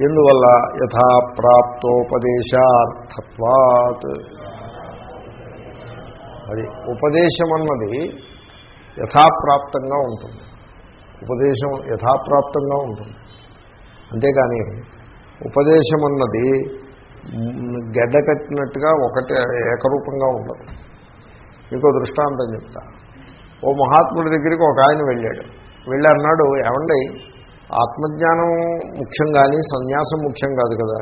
ఎందువల్ల యథాప్రాప్తోపదేశార్థత్వాత్ అది ఉపదేశం అన్నది యథాప్రాప్తంగా ఉంటుంది. ఉపదేశం యథాప్రాప్తంగా ఉంటుంది. అంతేకాని ఉపదేశం అన్నది గడ్డ కట్టినట్టుగా ఒకటే ఏకరూపంగా ఉండదు. మీకు దృష్టాంతం చెప్తా. ఓ మహాత్ముడి దగ్గరికి ఒక ఆయన వెళ్ళాడు. వెళ్ళి అన్నాడు ఏమండి ఆత్మజ్ఞానం ముఖ్యం కానీ సన్యాసం ముఖ్యం కాదు కదా.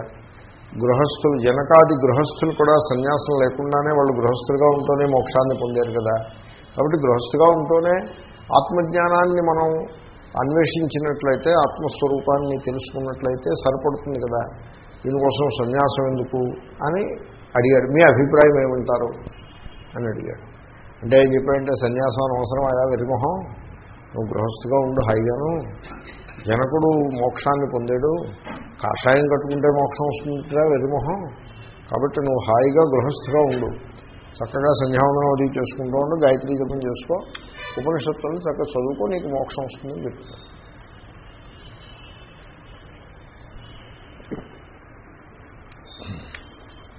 గృహస్థులు జనకాది గృహస్థులు కూడా సన్యాసం లేకుండానే వాళ్ళు గృహస్థులుగా ఉంటూనే మోక్షాన్ని పొందారు కదా. కాబట్టి గృహస్థుగా ఉంటూనే ఆత్మజ్ఞానాన్ని మనం అన్వేషించినట్లయితే ఆత్మస్వరూపాన్ని తెలుసుకున్నట్లయితే సరిపడుతుంది కదా. దీనికోసం సన్యాసం ఎందుకు అని అడిగాడు మీ అభిప్రాయం ఏమంటారు? అని అడిగాడు. అంటే ఏం చెప్పాడంటే సన్యాసం అవసరం అయ్యా విరిమోహం. నువ్వు గృహస్థుగా ఉండు హాయిగాను జనకుడు మోక్షాన్ని పొందాడు. కాషాయం కట్టుకుంటే మోక్షం వస్తుందిరా వెరిమొహం. కాబట్టి నువ్వు హాయిగా గృహస్థుగా ఉండు. చక్కగా సంధ్యావనం అది చేసుకుంటూ ఉండు గాయత్రీ జపం చేసుకో. ఉపనిషత్తులను చక్కగా చదువుకో నీకు మోక్షం వస్తుందని చెప్తాను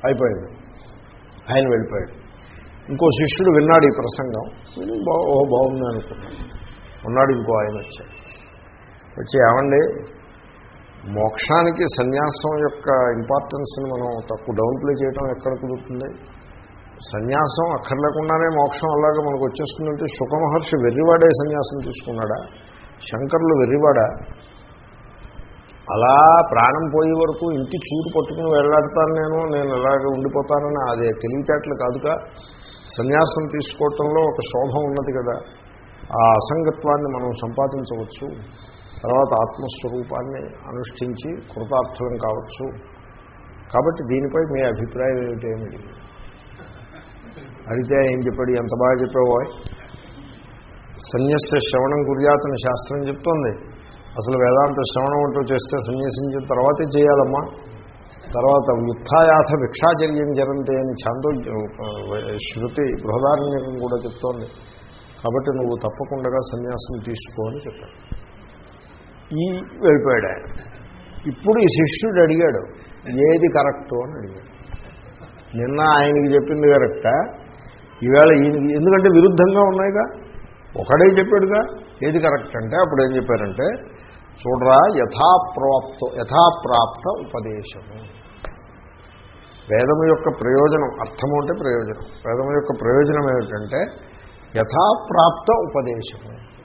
అయిపోయింది ఆయన వెళ్ళిపోయాడు. ఇంకో శిష్యుడు విన్నాడు ఈ ప్రసంగం. విని బా బాగుంది అనుకున్నాడు. ఉన్నాడు ఇంకో ఆయన వచ్చాడు. వచ్చి ఏమండి? మోక్షానికి సన్యాసం యొక్క ఇంపార్టెన్స్ని మనం తక్కువ డౌన్ ప్లే చేయడం ఎక్కడ కుదురుతుంది? సన్యాసం అక్కర్లేకుండానే మోక్షం అలాగే మనకు వచ్చేస్తుందంటే సుఖమహర్షి వెర్రివాడే సన్యాసం తీసుకున్నాడా? శంకర్లు వెర్రివాడా? అలా ప్రాణం పోయే వరకు ఇంటి చూడు పట్టుకుని వెళ్ళాడతాను నేను నేను ఇలాగ ఉండిపోతానని అదే తెలివితేటలు కాదుగా. సన్యాసం తీసుకోవటంలో ఒక శోభ ఉన్నది కదా. ఆ అసంగత్వాన్ని మనం సంపాదించవచ్చు. తర్వాత ఆత్మస్వరూపాన్ని అనుష్ఠించి కృతార్థులం కావచ్చు. కాబట్టి దీనిపై మీ అభిప్రాయం ఏమిటేమిటి అడిగితే ఏం చెప్పాడు? ఎంత బాగా చెప్పావో సన్యస శ్రవణం గుర్యాతని శాస్త్రం చెప్తోంది. అసలు వేదాంత శ్రవణం అంటూ చేస్తే సన్యాసించిన తర్వాతే చేయాలమ్మా. తర్వాత వ్యుత్థాయాథ భిక్షాచర్యం జరంతే అని చాందో శృతి బృహదారణ్యం కూడా చెప్తోంది. కాబట్టి నువ్వు తప్పకుండా సన్యాసం తీసుకో అని చెప్పాను ఈ వెళ్ళిపోయాడు ఆయన. ఇప్పుడు ఈ శిష్యుడు అడిగాడు ఏది కరెక్టు? అని అడిగాడు. నిన్న ఆయనకి చెప్పింది కరెక్టా? ఈవేళ ఈయనకి ఎందుకంటే విరుద్ధంగా ఉన్నాయిగా? ఒకడే చెప్పాడుగా ఏది కరెక్ట్? అంటే అప్పుడు ఏం చెప్పారంటే చూడరా యథాప్రాప్త యథాప్రాప్త ఉపదేశము. వేదము యొక్క ప్రయోజనం అర్థము అంటే ప్రయోజనం. వేదము యొక్క ప్రయోజనం ఏమిటంటే యథాప్రాప్త ఉపదేశము.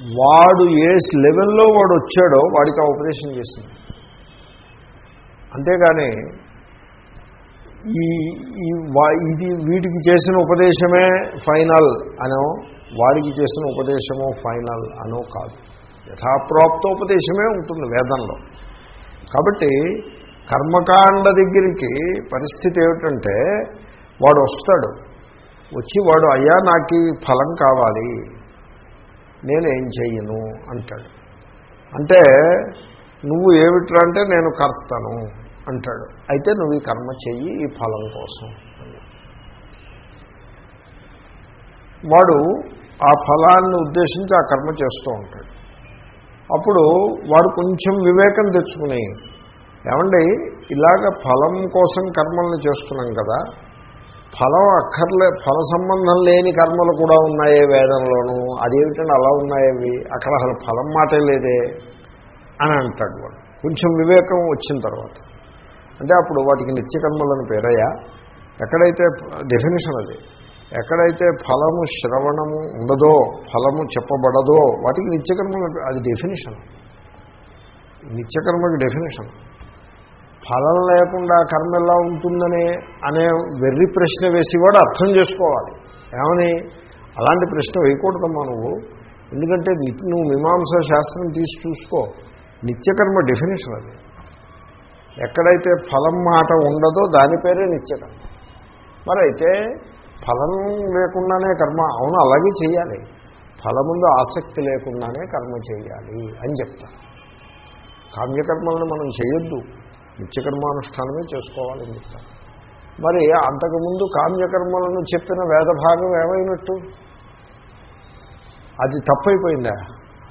వాడు ఏ లెవెల్లో వాడు వచ్చాడో వాడికి ఆ ఉపదేశం చేసింది అంతేగాని ఈ ఇది వీటికి చేసిన ఉపదేశమే ఫైనల్ అనో వాడికి చేసిన ఉపదేశము ఫైనల్ అనో కాదు. యథాప్రాప్తోపదేశమే ఉంటుంది వేదంలో. కాబట్టి కర్మకాండ దగ్గరికి పరిస్థితి ఏమిటంటే వాడు వస్తాడు. వచ్చి వాడు అయ్యా నాకు ఈ ఫలం కావాలి. నేనేం చెయ్యను అంటాడు. అంటే నువ్వు ఏమిట్రా అంటే నేను కర్తను అంటాడు. అయితే నువ్వు ఈ కర్మ చెయ్యి ఈ ఫలం కోసం. వాడు ఆ ఫలాన్ని ఉద్దేశించి ఆ కర్మ చేస్తూ ఉంటాడు. అప్పుడు వాడు కొంచెం వివేకం తెచ్చుకుని ఏమండి ఇలాగ ఫలం కోసం కర్మల్ని చేస్తున్నాం కదా ఫలం అక్కర్లే ఫల సంబంధం లేని కర్మలు కూడా ఉన్నాయే వేదంలోనూ. అదేమిటండి అలా ఉన్నాయవి. అక్కడ అసలు ఫలం మాటే లేదే అని అంటాడు వాడు. కొంచెం వివేకం వచ్చిన తర్వాత. అంటే అప్పుడు వాటికి నిత్యకర్మలను పేరయ్యా. ఎక్కడైతే డెఫినేషన్ అది. ఎక్కడైతే ఫలము శ్రవణము ఉండదో ఫలము చెప్పబడదో వాటికి నిత్యకర్మలు అది డెఫినేషన్ నిత్యకర్మకి డెఫినేషన్ ఫలం లేకుండా కర్మ ఎలా ఉంటుందనే అనే వెర్రి ప్రశ్న వేసి కూడా అర్థం చేసుకోవాలి. ఏమని? అలాంటి ప్రశ్న వేయకూడదమ్మా నువ్వు. ఎందుకంటే నువ్వు మీమాంసా శాస్త్రం తీసి చూసుకో. నిత్యకర్మ డెఫినేషన్ అది. ఎక్కడైతే ఫలం మాట ఉండదో దాని పేరే నిత్యకర్మ. మరి అయితే ఫలం లేకుండానే కర్మ అవును అలాగే చేయాలి. ఫలముందు ఆసక్తి లేకుండానే కర్మ చేయాలి అని చెప్తారు. కామ్యకర్మలను మనం చేయొద్దు. నిత్యకర్మానుష్ఠానమే చేసుకోవాలని చెప్తారు. మరి అంతకుముందు కామ్యకర్మలను చెప్పిన వేదభాగం ఏమైనట్టు? అది తప్పైపోయిందా?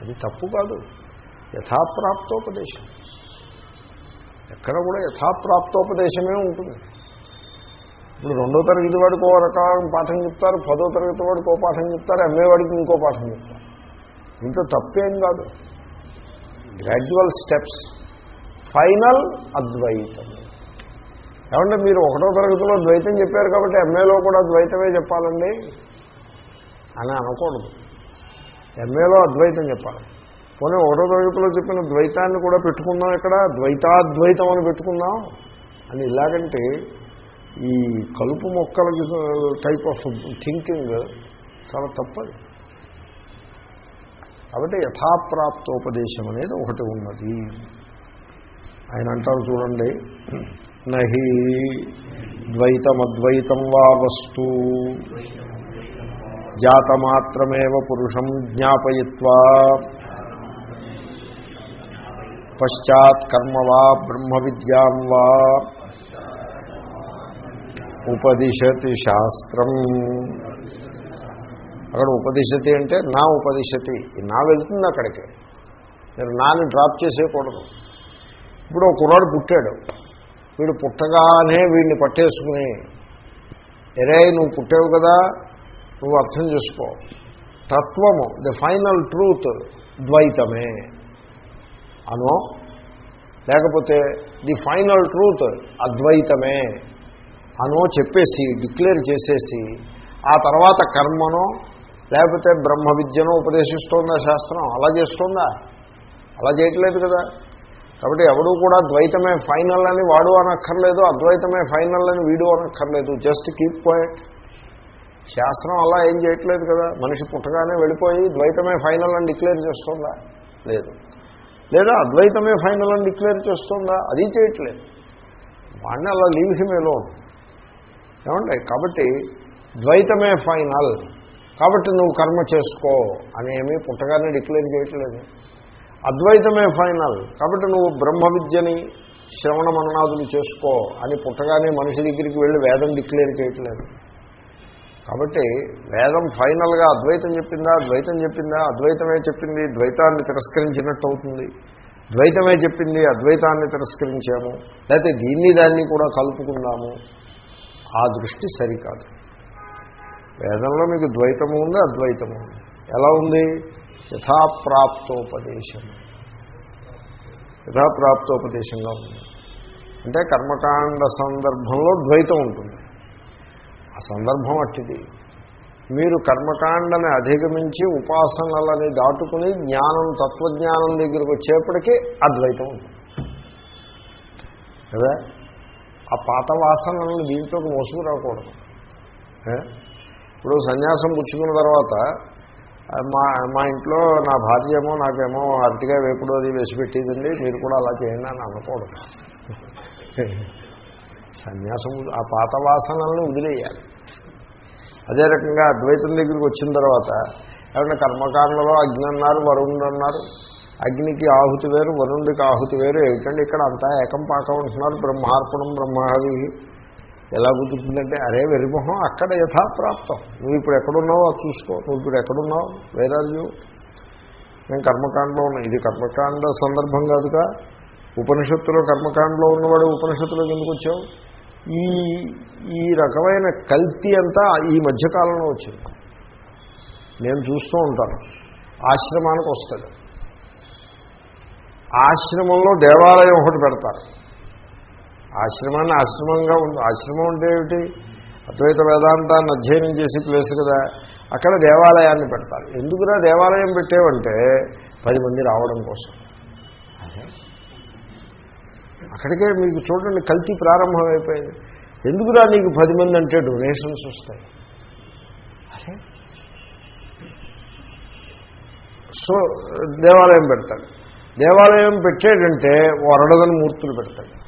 అది తప్పు కాదు. యథాప్రాప్తోపదేశం. ఎక్కడ కూడా యథాప్రాప్తోపదేశమే ఉంటుంది. ఇప్పుడు రెండో తరగతి వాడికి ఓ రకం పాఠం చెప్తారు పదో తరగతి వాడికి ఓ పాఠం చెప్తారు ఎంఏ వాడికి ఇంకో పాఠం చెప్తారు. ఇంట్లో తప్పేం కాదు. గ్రాడ్యువల్ స్టెప్స్ ఫైనల్ అద్వైతం. ఏమంటే మీరు ఒకటో తరగతిలో ద్వైతం చెప్పారు కాబట్టి ఎంఏలో కూడా ద్వైతమే చెప్పాలండి అని అనకూడదు. ఎంఏలో అద్వైతం చెప్పాలి. పోనీ ఒకటో తరగతిలో చెప్పిన ద్వైతాన్ని కూడా పెట్టుకుందాం ఇక్కడ ద్వైతాద్వైతం అని పెట్టుకుందాం. అని ఇలాగంటే ఈ కలుపు మొక్కలకి టైప్ ఆఫ్ థింకింగ్ చాలా తప్పది. కాబట్టి యథాప్రాప్తోపదేశం అనేది ఒకటి ఉన్నది. ఆయన అంటారు చూడండి. నహి ద్వైతమద్వైతం వా వస్తు. జాతమాత్రమేవ పురుషం జ్ఞాపయత్వా. పశ్చాత్ కర్మ వా బ్రహ్మ విద్యాం వా. ఉపదిశతి శాస్త్రం. అక్కడ ఉపదిశతి అంటే నా ఉపదిశతి. నా వెళ్తుంది అక్కడికి. మీరు నాని డ్రాప్ చేసేయకూడదు. ఇప్పుడు ఒక కుర్రాడు పుట్టాడు. వీడు పుట్టగానే వీడిని పట్టేసుకుని ఎరే నువ్వు పుట్టావు కదా నువ్వు అర్థం చేసుకో. తత్వము ది ఫైనల్ ట్రూత్ ద్వైతమే. అనో లేకపోతే ది ఫైనల్ ట్రూత్ అద్వైతమే. అనో చెప్పేసి డిక్లేర్ చేసేసి ఆ తర్వాత కర్మనో లేకపోతే బ్రహ్మ విద్యను ఉపదేశిస్తోందా శాస్త్రం? అలా చేస్తోందా? అలా చేయట్లేదు కదా. కాబట్టి ఎవడు కూడా ద్వైతమే ఫైనల్ అని వాడు అనక్కర్లేదు అద్వైతమే ఫైనల్ అని వీడు అనక్కర్లేదు. జస్ట్ కీప్ పాయింట్ శాస్త్రం అలా ఏం చేయట్లేదు కదా. మనిషి పుట్టగానే వెళ్ళిపోయి ద్వైతమే ఫైనల్ అని డిక్లేర్ చేస్తుందా? లేదు. లేదా అద్వైతమే ఫైనల్ అని డిక్లేర్ చేస్తుందా? అది చేయట్లేదు. వాడిని అలా లీవ్ హిమ్ ఎలో ఏమండి కాబట్టి ద్వైతమే ఫైనల్. కాబట్టి నువ్వు కర్మ చేసుకో అనేమి పుట్టగానే డిక్లేర్ చేయట్లేదు. అద్వైతమే ఫైనల్. కాబట్టి నువ్వు బ్రహ్మ విద్యని శ్రవణ మననాదులు చేసుకో అని పుట్టగానే మనిషి దగ్గరికి వెళ్ళి వేదం డిక్లేర్ చేయట్లేదు. కాబట్టి వేదం ఫైనల్గా అద్వైతం చెప్పిందా? ద్వైతం చెప్పిందా? అద్వైతమే చెప్పింది ద్వైతాన్ని తిరస్కరించినట్టు అవుతుంది. ద్వైతమే చెప్పింది అద్వైతాన్ని తిరస్కరించాము. లేకపోతే దీన్ని దాన్ని కూడా కలుపుకున్నాము ఆ దృష్టి సరికాదు. వేదంలో మీకు ద్వైతము ఉంది అద్వైతము ఉంది. ఎలా ఉంది? యథాప్రాప్తోపదేశం. యథాప్రాప్తోపదేశంగా ఉంది. అంటే కర్మకాండ సందర్భంలో ద్వైతం ఉంటుంది. ఆ సందర్భం అట్టిది. మీరు కర్మకాండని అధిగమించి ఉపాసనలని దాటుకుని జ్ఞానం తత్వజ్ఞానం దగ్గరికి వచ్చేప్పటికీ అద్వైతం ఉంటుంది. కదా? ఆ పాత వాసనలను దీంట్లోకి మోసుకురాకూడదు. ఇప్పుడు సన్యాసం పుచ్చుకున్న తర్వాత మా మా ఇంట్లో నా భార్య ఏమో నాకేమో అరటిగా వేపుడు అది వేసి పెట్టేదండి. మీరు కూడా అలా చేయండి అని అనకూడదు. సన్యాసం ఆ పాత వాసనలను వదిలేయాలి. అదే రకంగా అద్వైతం దగ్గరికి వచ్చిన తర్వాత ఏమన్నా కర్మకాండలో అగ్ని అన్నారు వరుణుడు అన్నారు. అగ్నికి ఆహుతి వేరు వరుణుడికి ఆహుతి వేరు. ఏమిటండి ఇక్కడ అంతా ఏకం పాకం అంటున్నారు. బ్రహ్మార్పణం బ్రహ్మాది ఎలా కుదురుతుందంటే అరే వెరిమొహం అక్కడ యథాప్రాప్తం. నువ్వు ఇప్పుడు ఎక్కడున్నావో అది చూసుకో. నువ్వు ఇప్పుడు ఎక్కడున్నావు? వేరాజు నేను కర్మకాండలో ఉన్నా. ఇది కర్మకాండ సందర్భం కాదుగా. ఉపనిషత్తులో కర్మకాండలో ఉన్నవాడు ఉపనిషత్తులోకి ఎందుకు వచ్చావు? ఈ ఈ రకమైన కల్తీ అంతా ఈ మధ్యకాలంలో వచ్చింది. నేను చూస్తూ ఉంటాను. ఆశ్రమానికి వస్తాడు. ఆశ్రమంలో దేవాలయం ఒకటి పెడతారు. ఆశ్రమాన్ని ఆశ్రమంగా ఉంది ఆశ్రమం అంటే ఏమిటి? అద్వైత వేదాంతాన్ని అధ్యయనం చేసే ప్లేస్ కదా. అక్కడ దేవాలయాన్ని పెడతారు. ఎందుకురా దేవాలయం పెట్టేవంటే పది మంది రావడం కోసం. అక్కడికే మీకు చూడండి కల్తీ ప్రారంభమైపోయింది ఎందుకురా నీకు పది మంది అంటే డొనేషన్స్ వస్తాయి? అరే. సో దేవాలయం పెడతాడు దేవాలయం పెట్టాడంటే వరడదని మూర్తులు పెడతాడు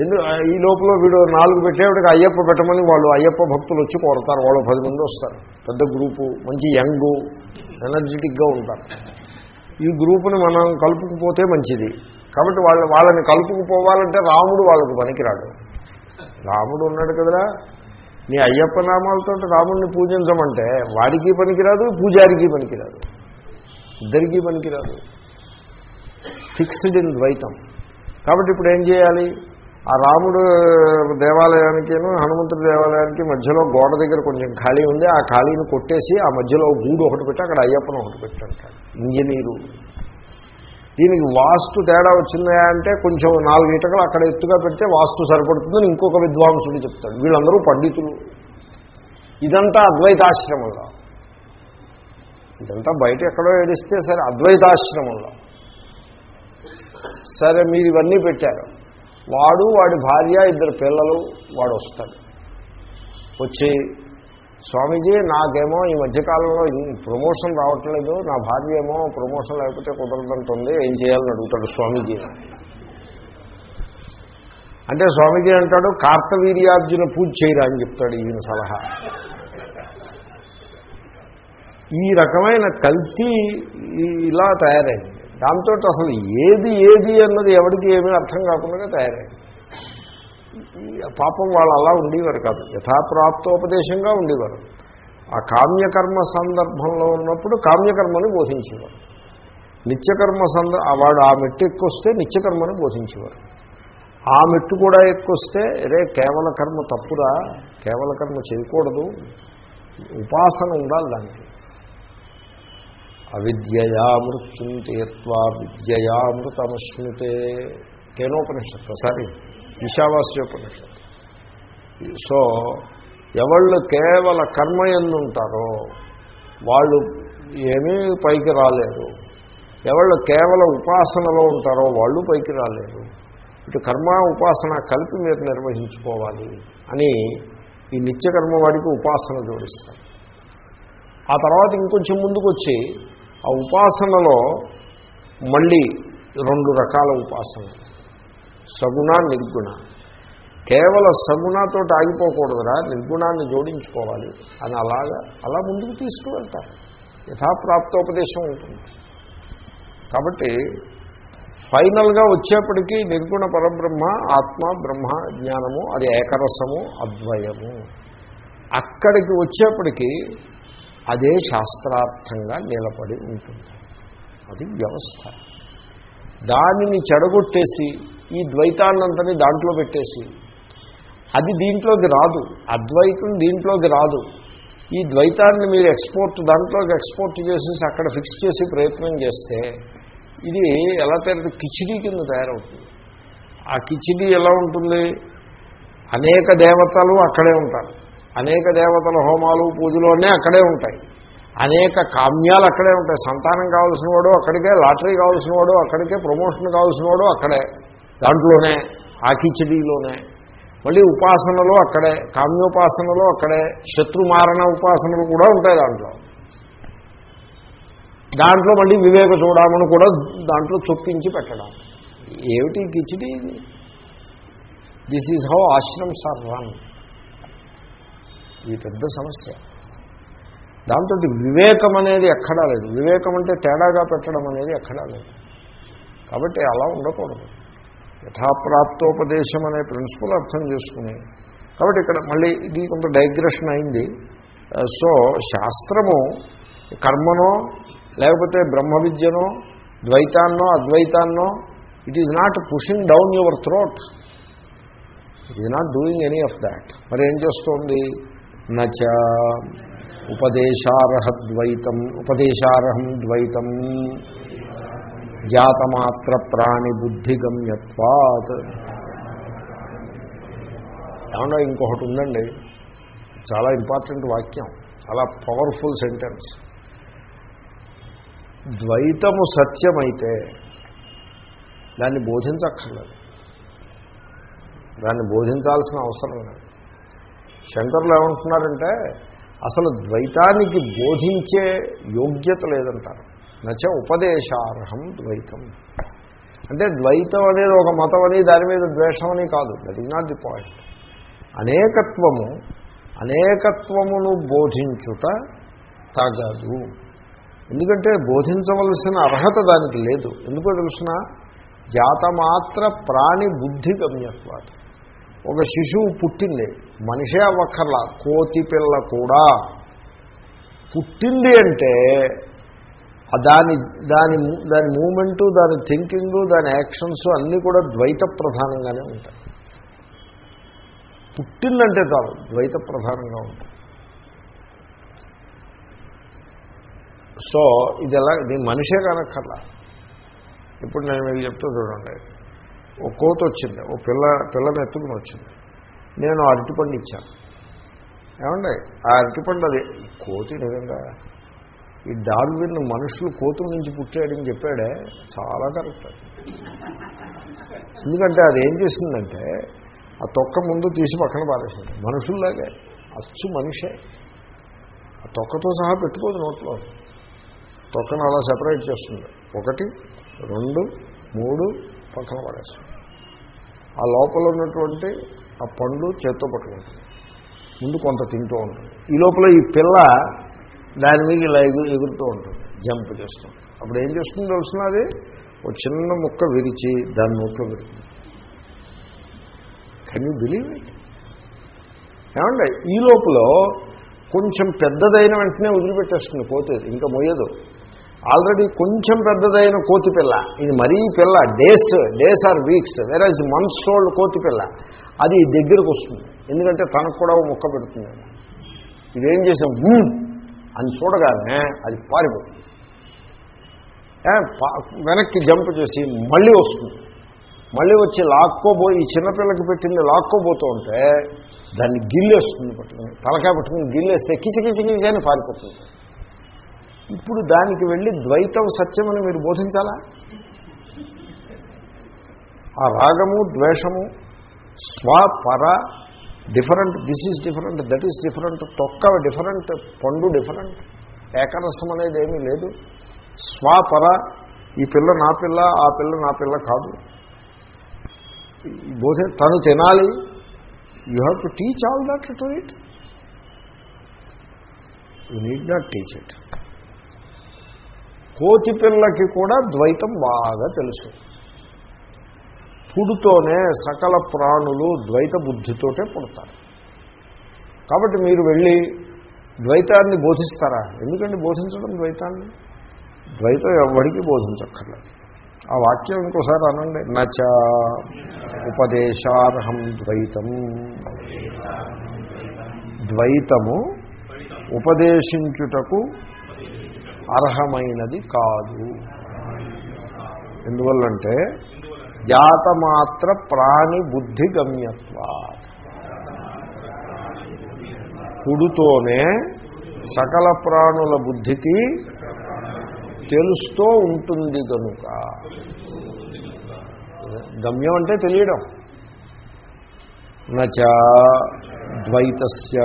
ఎందుకు? ఈ లోపల వీడు నాలుగు పెట్టేవాడికి అయ్యప్ప పెట్టమని వాళ్ళు అయ్యప్ప భక్తులు వచ్చి కోరతారు. వాళ్ళు పది మంది వస్తారు. పెద్ద గ్రూపు మంచి యంగ్ ఎనర్జెటిక్గా ఉంటారు. ఈ గ్రూపుని మనం కలుపుకుపోతే మంచిది. కాబట్టి వాళ్ళ వాళ్ళని కలుపుకుపోవాలంటే రాముడు వాళ్ళకు పనికిరాడు. రాముడు ఉన్నాడు కదరా. నీ అయ్యప్ప నామాలతో రాముడిని పూజించమంటే వాడికి పనికిరాదు పూజారికి పనికిరాదు. ఇద్దరికీ పనికిరాదు. ఫిక్స్డ్ ఇన్ ద్వైతం. కాబట్టి ఇప్పుడు ఏం చేయాలి? ఆ రాముడు దేవాలయానికి హనుమంతుడి దేవాలయానికి మధ్యలో గోడ దగ్గర కొంచెం ఖాళీ ఉంది. ఆ ఖాళీని కొట్టేసి ఆ మధ్యలో గూడు ఒకటి పెట్టి అక్కడ అయ్యప్పను ఒకటి పెట్టంటాడు. ఇంజనీరు. దీనికి వాస్తు తేడా వచ్చిందా అంటే కొంచెం నాలుగు ఇటకలు అక్కడ ఎత్తుగా పెడితే వాస్తు సరిపడుతుందని ఇంకొక విద్వాంసుడు చెప్తాడు. వీళ్ళందరూ పండితులు. ఇదంతా అద్వైతాశ్రమంలో. ఇదంతా బయట ఎక్కడో ఏడిస్తే సరే అద్వైతాశ్రమంలో. సరే మీరు ఇవన్నీ పెట్టారు. వాడు వాడి భార్య ఇద్దరు పిల్లలు వాడు వస్తాడు. వచ్చి స్వామీజీ నాకేమో ఈ మధ్యకాలంలో ప్రమోషన్ రావట్లేదు నా భార్య ఏమో ప్రమోషన్ లేకపోతే కుదరదంటుంది ఏం చేయాలని అడుగుతాడు స్వామీజీ. అంటే స్వామీజీ అంటాడు కార్తవీర్యార్జున పూజ చేయరా అని చెప్తాడు ఈయన సలహా. ఈ రకమైన కల్తీ ఇలా తయారైంది. దాంతో అసలు ఏది ఏది అన్నది ఎవరికి ఏమీ అర్థం కాకుండా తయారైంది. పాపం వాళ్ళు అలా ఉండేవారు కాదు. యథాప్రాప్తోపదేశంగా ఉండేవారు. ఆ కామ్యకర్మ సందర్భంలో ఉన్నప్పుడు కామ్యకర్మని బోధించేవారు. నిత్యకర్మ సంద వాడు ఆ మెట్టు ఎక్కువస్తే నిత్యకర్మని బోధించేవారు. ఆ మెట్టు కూడా ఎక్కువస్తే రే కేవల కర్మ తప్పురా కేవల కర్మ చేయకూడదు ఉపాసన ఉండాలి దానికి. అవిద్యయా మృత్యుం తీర్త్వా విద్యయామృతమశ్నుతే కేనోపనిషత్తు సారీ ఈశావాస్యోపనిషత్తు. సో ఎవళ్ళు కేవల కర్మ ఎందుంటారో వాళ్ళు ఏమీ పైకి రాలేరు. ఎవళ్ళు కేవల ఉపాసనలో ఉంటారో వాళ్ళు పైకి రాలేరు. ఇటు కర్మ ఉపాసన కలిపి మీరు నిర్వహించుకోవాలి అని ఈ నిత్యకర్మ వాడికి ఉపాసన జోడిస్తారు. ఆ తర్వాత ఇంకొంచెం ముందుకు వచ్చి ఆ ఉపాసనలో మళ్ళీ రెండు రకాల ఉపాసన సగుణ నిర్గుణ. కేవల సగుణతో ఆగిపోకూడదురా నిర్గుణాన్ని జోడించుకోవాలి అని అలాగా అలా ముందుకు తీసుకువెళ్తారు. యథాప్రాప్తోపదేశం ఉంటుంది. కాబట్టి ఫైనల్గా వచ్చేప్పటికీ నిర్గుణ పరబ్రహ్మ ఆత్మ బ్రహ్మ జ్ఞానము అది ఏకరసము అద్వయము. అక్కడికి వచ్చేప్పటికీ అదే శాస్త్రార్థంగా నిలబడి ఉంటుంది. అది వ్యవస్థ. దానిని చెడగొట్టేసి ఈ ద్వైతాన్నంతని దాంట్లో పెట్టేసి అది దీంట్లోకి రాదు. అద్వైతం దీంట్లోకి రాదు. ఈ ద్వైతాన్ని మీరు ఎక్స్పోర్ట్ దాంట్లోకి ఎక్స్పోర్ట్ చేసేసి అక్కడ ఫిక్స్ చేసి ప్రయత్నం చేస్తే ఇది ఎలా తయారు కిచిడీ కింద తయారవుతుంది. ఆ కిచిడీ ఎలా ఉంటుంది? అనేక దేవతలు అక్కడే ఉంటారు. అనేక దేవతల హోమాలు పూజలు అక్కడే ఉంటాయి. అనేక కామ్యాలు అక్కడే ఉంటాయి. సంతానం కావాల్సిన వాడు అక్కడికే లాటరీ కావాల్సిన వాడు అక్కడికే ప్రమోషన్ కావాల్సిన వాడు అక్కడే. దాంట్లోనే ఆ కిచడీలోనే మళ్ళీ ఉపాసనలు అక్కడే కామ్యోపాసనలు అక్కడే శత్రుమారణ ఉపాసనలు కూడా ఉంటాయి దాంట్లో. దాంట్లో మళ్ళీ వివేక చూడమని కూడా దాంట్లో చొప్పించి పెట్టడం. ఏమిటి khichdi? This is how ashrams are run ఇది పెద్ద సమస్య. దాంతో వివేకం అనేది ఎక్కడా లేదు. వివేకం అంటే తేడాగా పెట్టడం అనేది ఎక్కడా లేదు. కాబట్టి అలా ఉండకూడదు. యథాప్రాప్తోపదేశం అనే ప్రిన్సిపల్ అర్థం చేసుకుని కాబట్టి ఇక్కడ మళ్ళీ ఇది కొంత డైగ్రెషన్ అయింది. సో శాస్త్రము కర్మనో లేకపోతే బ్రహ్మ విద్యనో ద్వైతాన్నో అద్వైతాన్నో it is not pushing down your throat it is not doing any of that మరి ఏం చేస్తోంది? నచ ఉపదేశార్హద్వైతం ఉపదేశార్హం ద్వైతం. జాతమాత్ర ప్రాణి బుద్ధిగమ్యత్వాత్. ఏమన్నా ఇంకొకటి ఉందండి. చాలా ఇంపార్టెంట్ వాక్యం చాలా పవర్ఫుల్ సెంటెన్స్. ద్వైతము సత్యమైతే దాన్ని బోధించక్కర్లేదు. దాన్ని బోధించాల్సిన అవసరం లేదు. శంకర్లు ఏమంటున్నారంటే అసలు ద్వైతానికి బోధించే యోగ్యత లేదంటారు. నచ ఉపదేశార్హం ద్వైతం. అంటే ద్వైతం అనేది ఒక మతం అని దాని మీద ద్వేషం అని కాదు. That is not the point అనేకత్వము అనేకత్వమును బోధించుట తగదు. ఎందుకంటే బోధించవలసిన అర్హత దానికి లేదు. ఎందుకో తెలుసిన? జాతమాత్ర ప్రాణి బుద్ధి గమ్యత్వాది ఒక శిశువు పుట్టింది. మనిషే అవ్వక్కర్లా కోతి పిల్ల కూడా. పుట్టింది అంటే దాని దాని దాని మూమెంటు దాని థింకింగ్ దాని యాక్షన్స్ అన్నీ కూడా ద్వైత ప్రధానంగానే ఉంటాయి. పుట్టిందంటే చాలు ద్వైత ప్రధానంగా ఉంటుంది సో ఇది ఎలా ఇది మనిషే కనక్కర్లా. ఇప్పుడు నేను మీకు చెప్తూ చూడండి. ఓ కోత వచ్చింది ఓ పిల్ల పిల్లని ఎత్తుకుని వచ్చింది నేను అరటిపండు ఇచ్చాను. ఏమండి ఆ అరటిపండు అది ఈ కోతి నిజంగా ఈ డార్విన్ మనుషులు కోతుల నుంచి పుట్టాడని చెప్పాడే చాలా కరెక్ట్ ఎందుకంటే అది ఏం చేసిందంటే ఆ తొక్క ముందు తీసి పక్కన పారేసింది. మనుషుల్లాగే అచ్చు మనిషే. ఆ తొక్కతో సహా పెట్టుకోదు నోట్లో. తొక్కను అలా సెపరేట్ చేస్తుంది. ఒకటి రెండు మూడు పక్కన పడేస్తుంది ఆ లోపల ఉన్నటువంటి ఆ పండు చేత్తో పట్టుకుంటుంది ముందు కొంత తింటూ ఉంటుంది ఈ లోపల ఈ పిల్ల దాని మీద ఇలా ఎగురుతూ ఉంటుంది. జంప్ చేస్తుంది అప్పుడు ఏం చేస్తుంది తెలుసున్నది అది? ఒక చిన్న ముక్క విరిచి దాని నోట్లో పెడుతుంది. కెన్ యూ బిలీవ్ ఇట్ ఏమండి ఈ లోపల కొంచెం పెద్దదైన వెంటనే వదిలిపెట్టేస్తుంది పోతే ఇంకా మొయ్యదు. ఆల్రెడీ కొంచెం పెద్దదైన కోతి పిల్ల. ఇది మరీ పిల్ల. డేస్ డేస్ ఆర్ వీక్స్ వెరాజ్ మంత్స్ ఓల్డ్ కోతి పిల్ల. అది దగ్గరకు వస్తుంది. ఎందుకంటే తనకు కూడా ముక్క పెడుతుంది. ఇదేం చేసాం? అని చూడగానే అది పారిపోతుంది. వెనక్కి జంప్ చేసి మళ్ళీ వస్తుంది. మళ్ళీ వచ్చి లాక్కోబో ఈ చిన్నపిల్లకి పెట్టింది లాక్కోబోతూ ఉంటే దాన్ని గిల్లేస్తుంది పట్టుకుని. తలకాయ పట్టుకుని గిల్లేస్తే కిచి అని పారిపోతుంది. ఇప్పుడు దానికి వెళ్ళి ద్వైతం సత్యమని మీరు బోధించాలా? ఆ రాగము ద్వేషము స్వ పర different this is different that is different తొక్క డిఫరెంట్ పండు డిఫరెంట్ ఏకరసం అనేది ఏమీ లేదు. స్వపర ఈ పిల్ల నా పిల్ల ఆ పిల్ల నా పిల్ల కాదు. ఈ బోధ తను తినాలి. You have to teach all that to it you need not teach it కోతి పిల్లకి కూడా ద్వైతం బాగా తెలుసు. పుడుతోనే సకల ప్రాణులు ద్వైత బుద్ధితోటే పుడతారు. కాబట్టి మీరు వెళ్ళి ద్వైతాన్ని బోధిస్తారా? ఎందుకంటే బోధించడం ద్వైతాన్ని? ద్వైతం ఎవరికి బోధించక్కర్లేదు. ఆ వాక్యం ఇంకోసారి అనండి. నచ ఉపదేశార్హం ద్వైతం. ద్వైతము ఉపదేశించుటకు అర్హమైనది కాదు. ఎందువల్లంటే జాతమాత్ర ప్రాణి బుద్ధి గమ్యత్వా పుడుతోనే సకల ప్రాణుల బుద్ధికి తెలుస్తూ ఉంటుంది కనుక గమ్యం అంటే తెలియడం. నచ ద్వైతస్య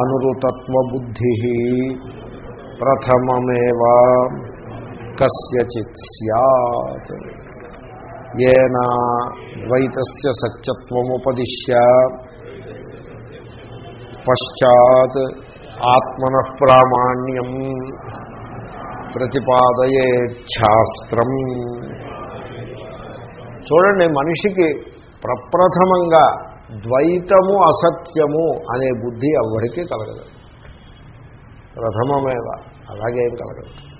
అనురుతత్వబుద్ధి ప్రథమమేవ. కస్యచిత్ సత్ ఏన ద్వైతస్య సత్యత్వముపదిశ్య. పశ్చాత్ ఆత్మన ప్రామాణ్యం. ప్రతిపాదయేచ్ఛాస్త్రం చూడండి మనిషికి ప్రప్రథమంగా ద్వైతము అసత్యము అనే బుద్ధి ఎవరికీ కలగదు. ప్రథమమేవ. ఏం కలగదు.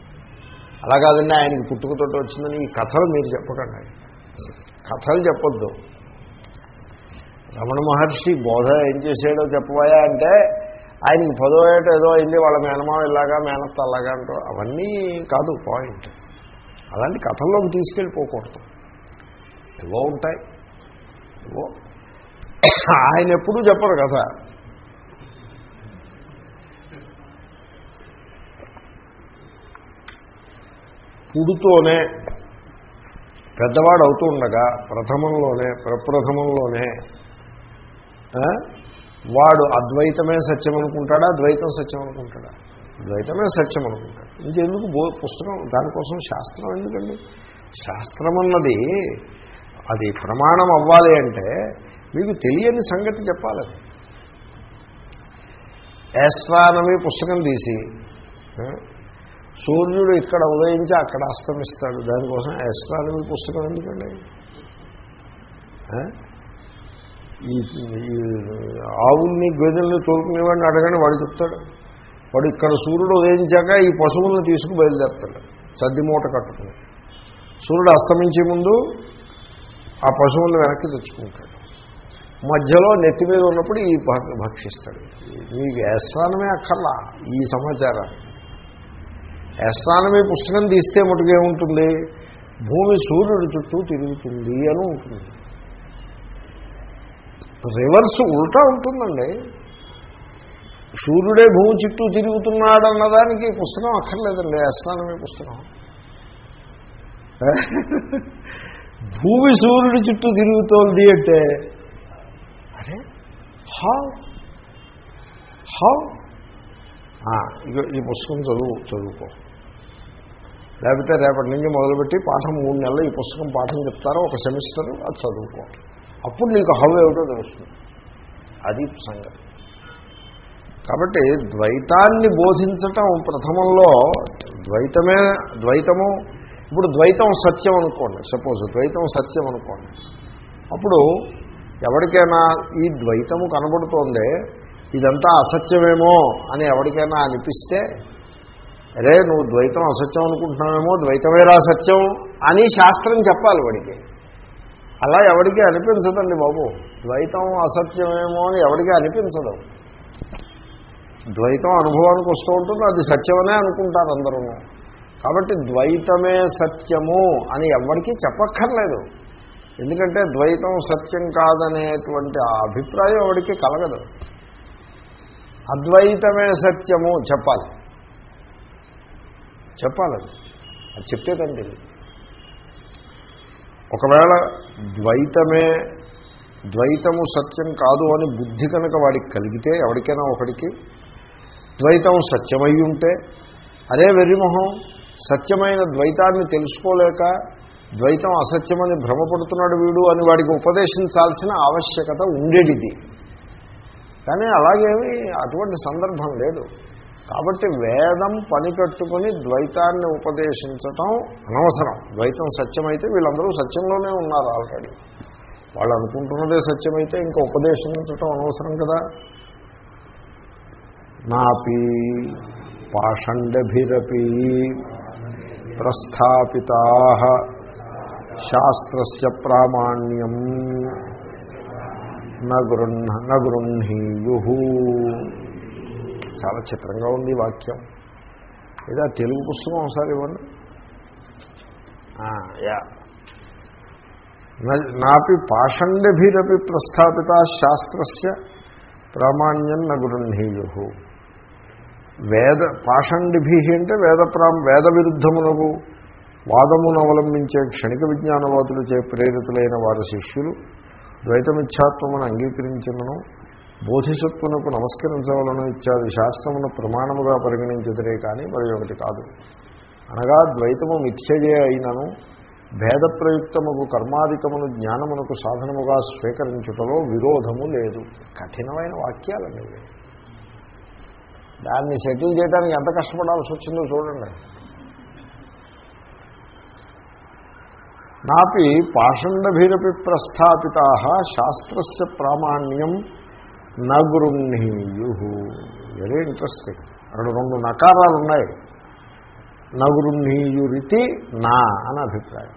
అలా కాదండి ఆయనకి పుట్టుకతోటి వచ్చిందని ఈ కథలు మీరు చెప్పకండి. కథలు చెప్పొద్దు. రమణ మహర్షి బోధ ఏం చేసాడో చెప్పబోయా అంటే ఆయనకి పదో ఏటో ఏదో అయింది వాళ్ళ మేనమావ ఇలాగా మేనత్త అలాగా అంటూ అవన్నీ కాదు పాయింట్. అలాంటి కథల్లోకి తీసుకెళ్ళిపోకూడదు. ఏవో ఉంటాయి. ఏవో. ఆయన ఎప్పుడూ చెప్పరు కథ పుడుతోనే పెద్దవాడు అవుతూ ఉండగా ప్రథమంలోనే ప్రప్రథమంలోనే వాడు అద్వైతమే సత్యం అనుకుంటాడా ద్వైతం సత్యం అనుకుంటాడా ద్వైతమే సత్యం అనుకుంటాడు ఇంకెందుకు బో పుస్తకం దానికోసం శాస్త్రం ఎందుకండి? శాస్త్రం అన్నది అది ప్రమాణం అవ్వాలి అంటే మీకు తెలియని సంగతి చెప్పాలి అది. యాస్ట్రానమీ పుస్తకం తీసి సూర్యుడు ఇక్కడ ఉదయించి అక్కడ అస్తమిస్తాడు. దానికోసం యాస్ట్రానమీ పుస్తకం ఎందుకండి? ఈ ఆవుల్ని గేదెల్ని తోలుకునేవాడిని అడగని వాడు చెప్తాడు. వాడు ఇక్కడ సూర్యుడు ఉదయించాక ఈ పశువులను తీసుకు బయలుదేరుతాడు. సర్ది మూట కట్టుకుని. సూర్యుడు అస్తమించే ముందు ఆ పశువులను వెనక్కి తెచ్చుకుంటాడు. మధ్యలో నెత్తి మీద ఉన్నప్పుడు ఈ భక్షిస్తాడు. మీకు యాస్ట్రానమీ అక్కర్లా. ఈ సమాచారం ఆస్ట్రానమీ పుస్తకం తీస్తే మటుకు ఏముంటుంది? భూమి సూర్యుడి చుట్టూ తిరుగుతుంది అని ఉంటుంది. రివర్స్ ఉల్టా ఉంటుందండి. సూర్యుడే భూమి చుట్టూ తిరుగుతున్నాడు అన్నదానికి పుస్తకం అక్కర్లేదండి ఆస్ట్రానమీ పుస్తకం భూమి సూర్యుడి చుట్టూ తిరుగుతోంది అంటే అరే హౌ? హౌ? ఇక ఈ పుస్తకం చదువు చదువుకో. లేకపోతే రేపటి నుంచి మొదలుపెట్టి పాఠం మూడు నెలలు ఈ పుస్తకం పాఠం చెప్తారో ఒక సెమిస్టర్ అది చదువుకో. అప్పుడు నీకు హవ్ ఏమిటో తెలుస్తుంది. అది సంగతి. కాబట్టి ద్వైతాన్ని బోధించటం ప్రథమంలో ద్వైతమే ద్వైతము ఇప్పుడు ద్వైతం సత్యం అనుకోండి. సపోజ్ ద్వైతం సత్యం అనుకోండి. అప్పుడు ఎవరికైనా ఈ ద్వైతము కనబడుతోందే ఇదంతా అసత్యమేమో అని ఎవరికైనా అనిపిస్తే అరే నువ్వు ద్వైతం అసత్యం అనుకుంటున్నావేమో ద్వైతమేరా సత్యం అని శాస్త్రం చెప్పాలి వాడికి. అలా ఎవరికి అనిపించదండి బాబు. ద్వైతం అసత్యమేమో అని ఎవరికి అనిపించదు. ద్వైతం అనుభవానికి వస్తూ ఉంటుంది అది సత్యమనే అనుకుంటారు అందరూ. కాబట్టి ద్వైతమే సత్యము అని ఎవరికీ చెప్పక్కర్లేదు. ఎందుకంటే ద్వైతం సత్యం కాదనేటువంటి ఆ అభిప్రాయం ఎవరికి కలగదు. అద్వైతమే సత్యము చెప్పాలి. చెప్పాలి అది చెప్తే కానీ తెలియదు. ఒకవేళ ద్వైతమే ద్వైతము సత్యం కాదు అని బుద్ధి కనుక వాడికి కలిగితే ఎవరికైనా ఒకడికి ద్వైతం సత్యమై ఉంటే అదే వెర్రిమొహం సత్యమైన ద్వైతాన్ని తెలుసుకోలేక ద్వైతం అసత్యమని భ్రమపడుతున్నాడు వీడు అని వాడికి ఉపదేశించాల్సిన ఆవశ్యకత ఉండేటిది. కానీ అలాగేమీ అటువంటి సందర్భం లేదు. కాబట్టి వేదం పని కట్టుకుని ద్వైతాన్ని ఉపదేశించటం అనవసరం. ద్వైతం సత్యమైతే వీళ్ళందరూ సత్యంలోనే ఉన్నారు ఆల్రెడీ వాళ్ళు అనుకుంటున్నదే సత్యమైతే ఇంకా ఉపదేశించటం అనవసరం కదా. నాపి పాషండభిరపి ప్రస్థాపితా శాస్త్రస్య ప్రామాణ్యం. నగృహ నగృహీయు చాలా చిత్రంగా ఉంది వాక్యం. ఏదో తెలుగు పుస్తకం ఒకసారి ఇవ్వండి. యా. నాపి పాషండభిరపి ప్రస్థాపిత శాస్త్రస్య ప్రామాణ్యం నగృహీయు వేద పాషండిభి అంటే వేద ప్రా వేద విరుద్ధమునకు వాదమును అవలంబించే క్షణిక విజ్ఞానవాదులచే ప్రేరితులైన వారి శిష్యులు ద్వైతమిచ్ఛాత్వమును అంగీకరించినను బోధిసత్వనకు నమస్కరించవలను ఇత్యాది శాస్త్రమును ప్రమాణముగా పరిగణించదరే కానీ మరి ఒకటి కాదు. అనగా ద్వైతము మిథ్యయే అయినను భేద ప్రయుక్తముకు కర్మాధికమును జ్ఞానమునకు సాధనముగా స్వీకరించుటలో విరోధము లేదు. కఠినమైన వాక్యాలండి ఇవి. దాన్ని సెటిల్ చేయడానికి ఎంత కష్టపడాల్సి వచ్చిందో చూడండి. నాపి పాషండభీరపి ప్రస్థాపిత శాస్త్రస్య ప్రామాణ్యం నగృహీయు వెరీ ఇంట్రెస్టింగ్ అక్కడ రెండు నకారాలు ఉన్నాయి నగృహీయురితి నా అని అభిప్రాయం.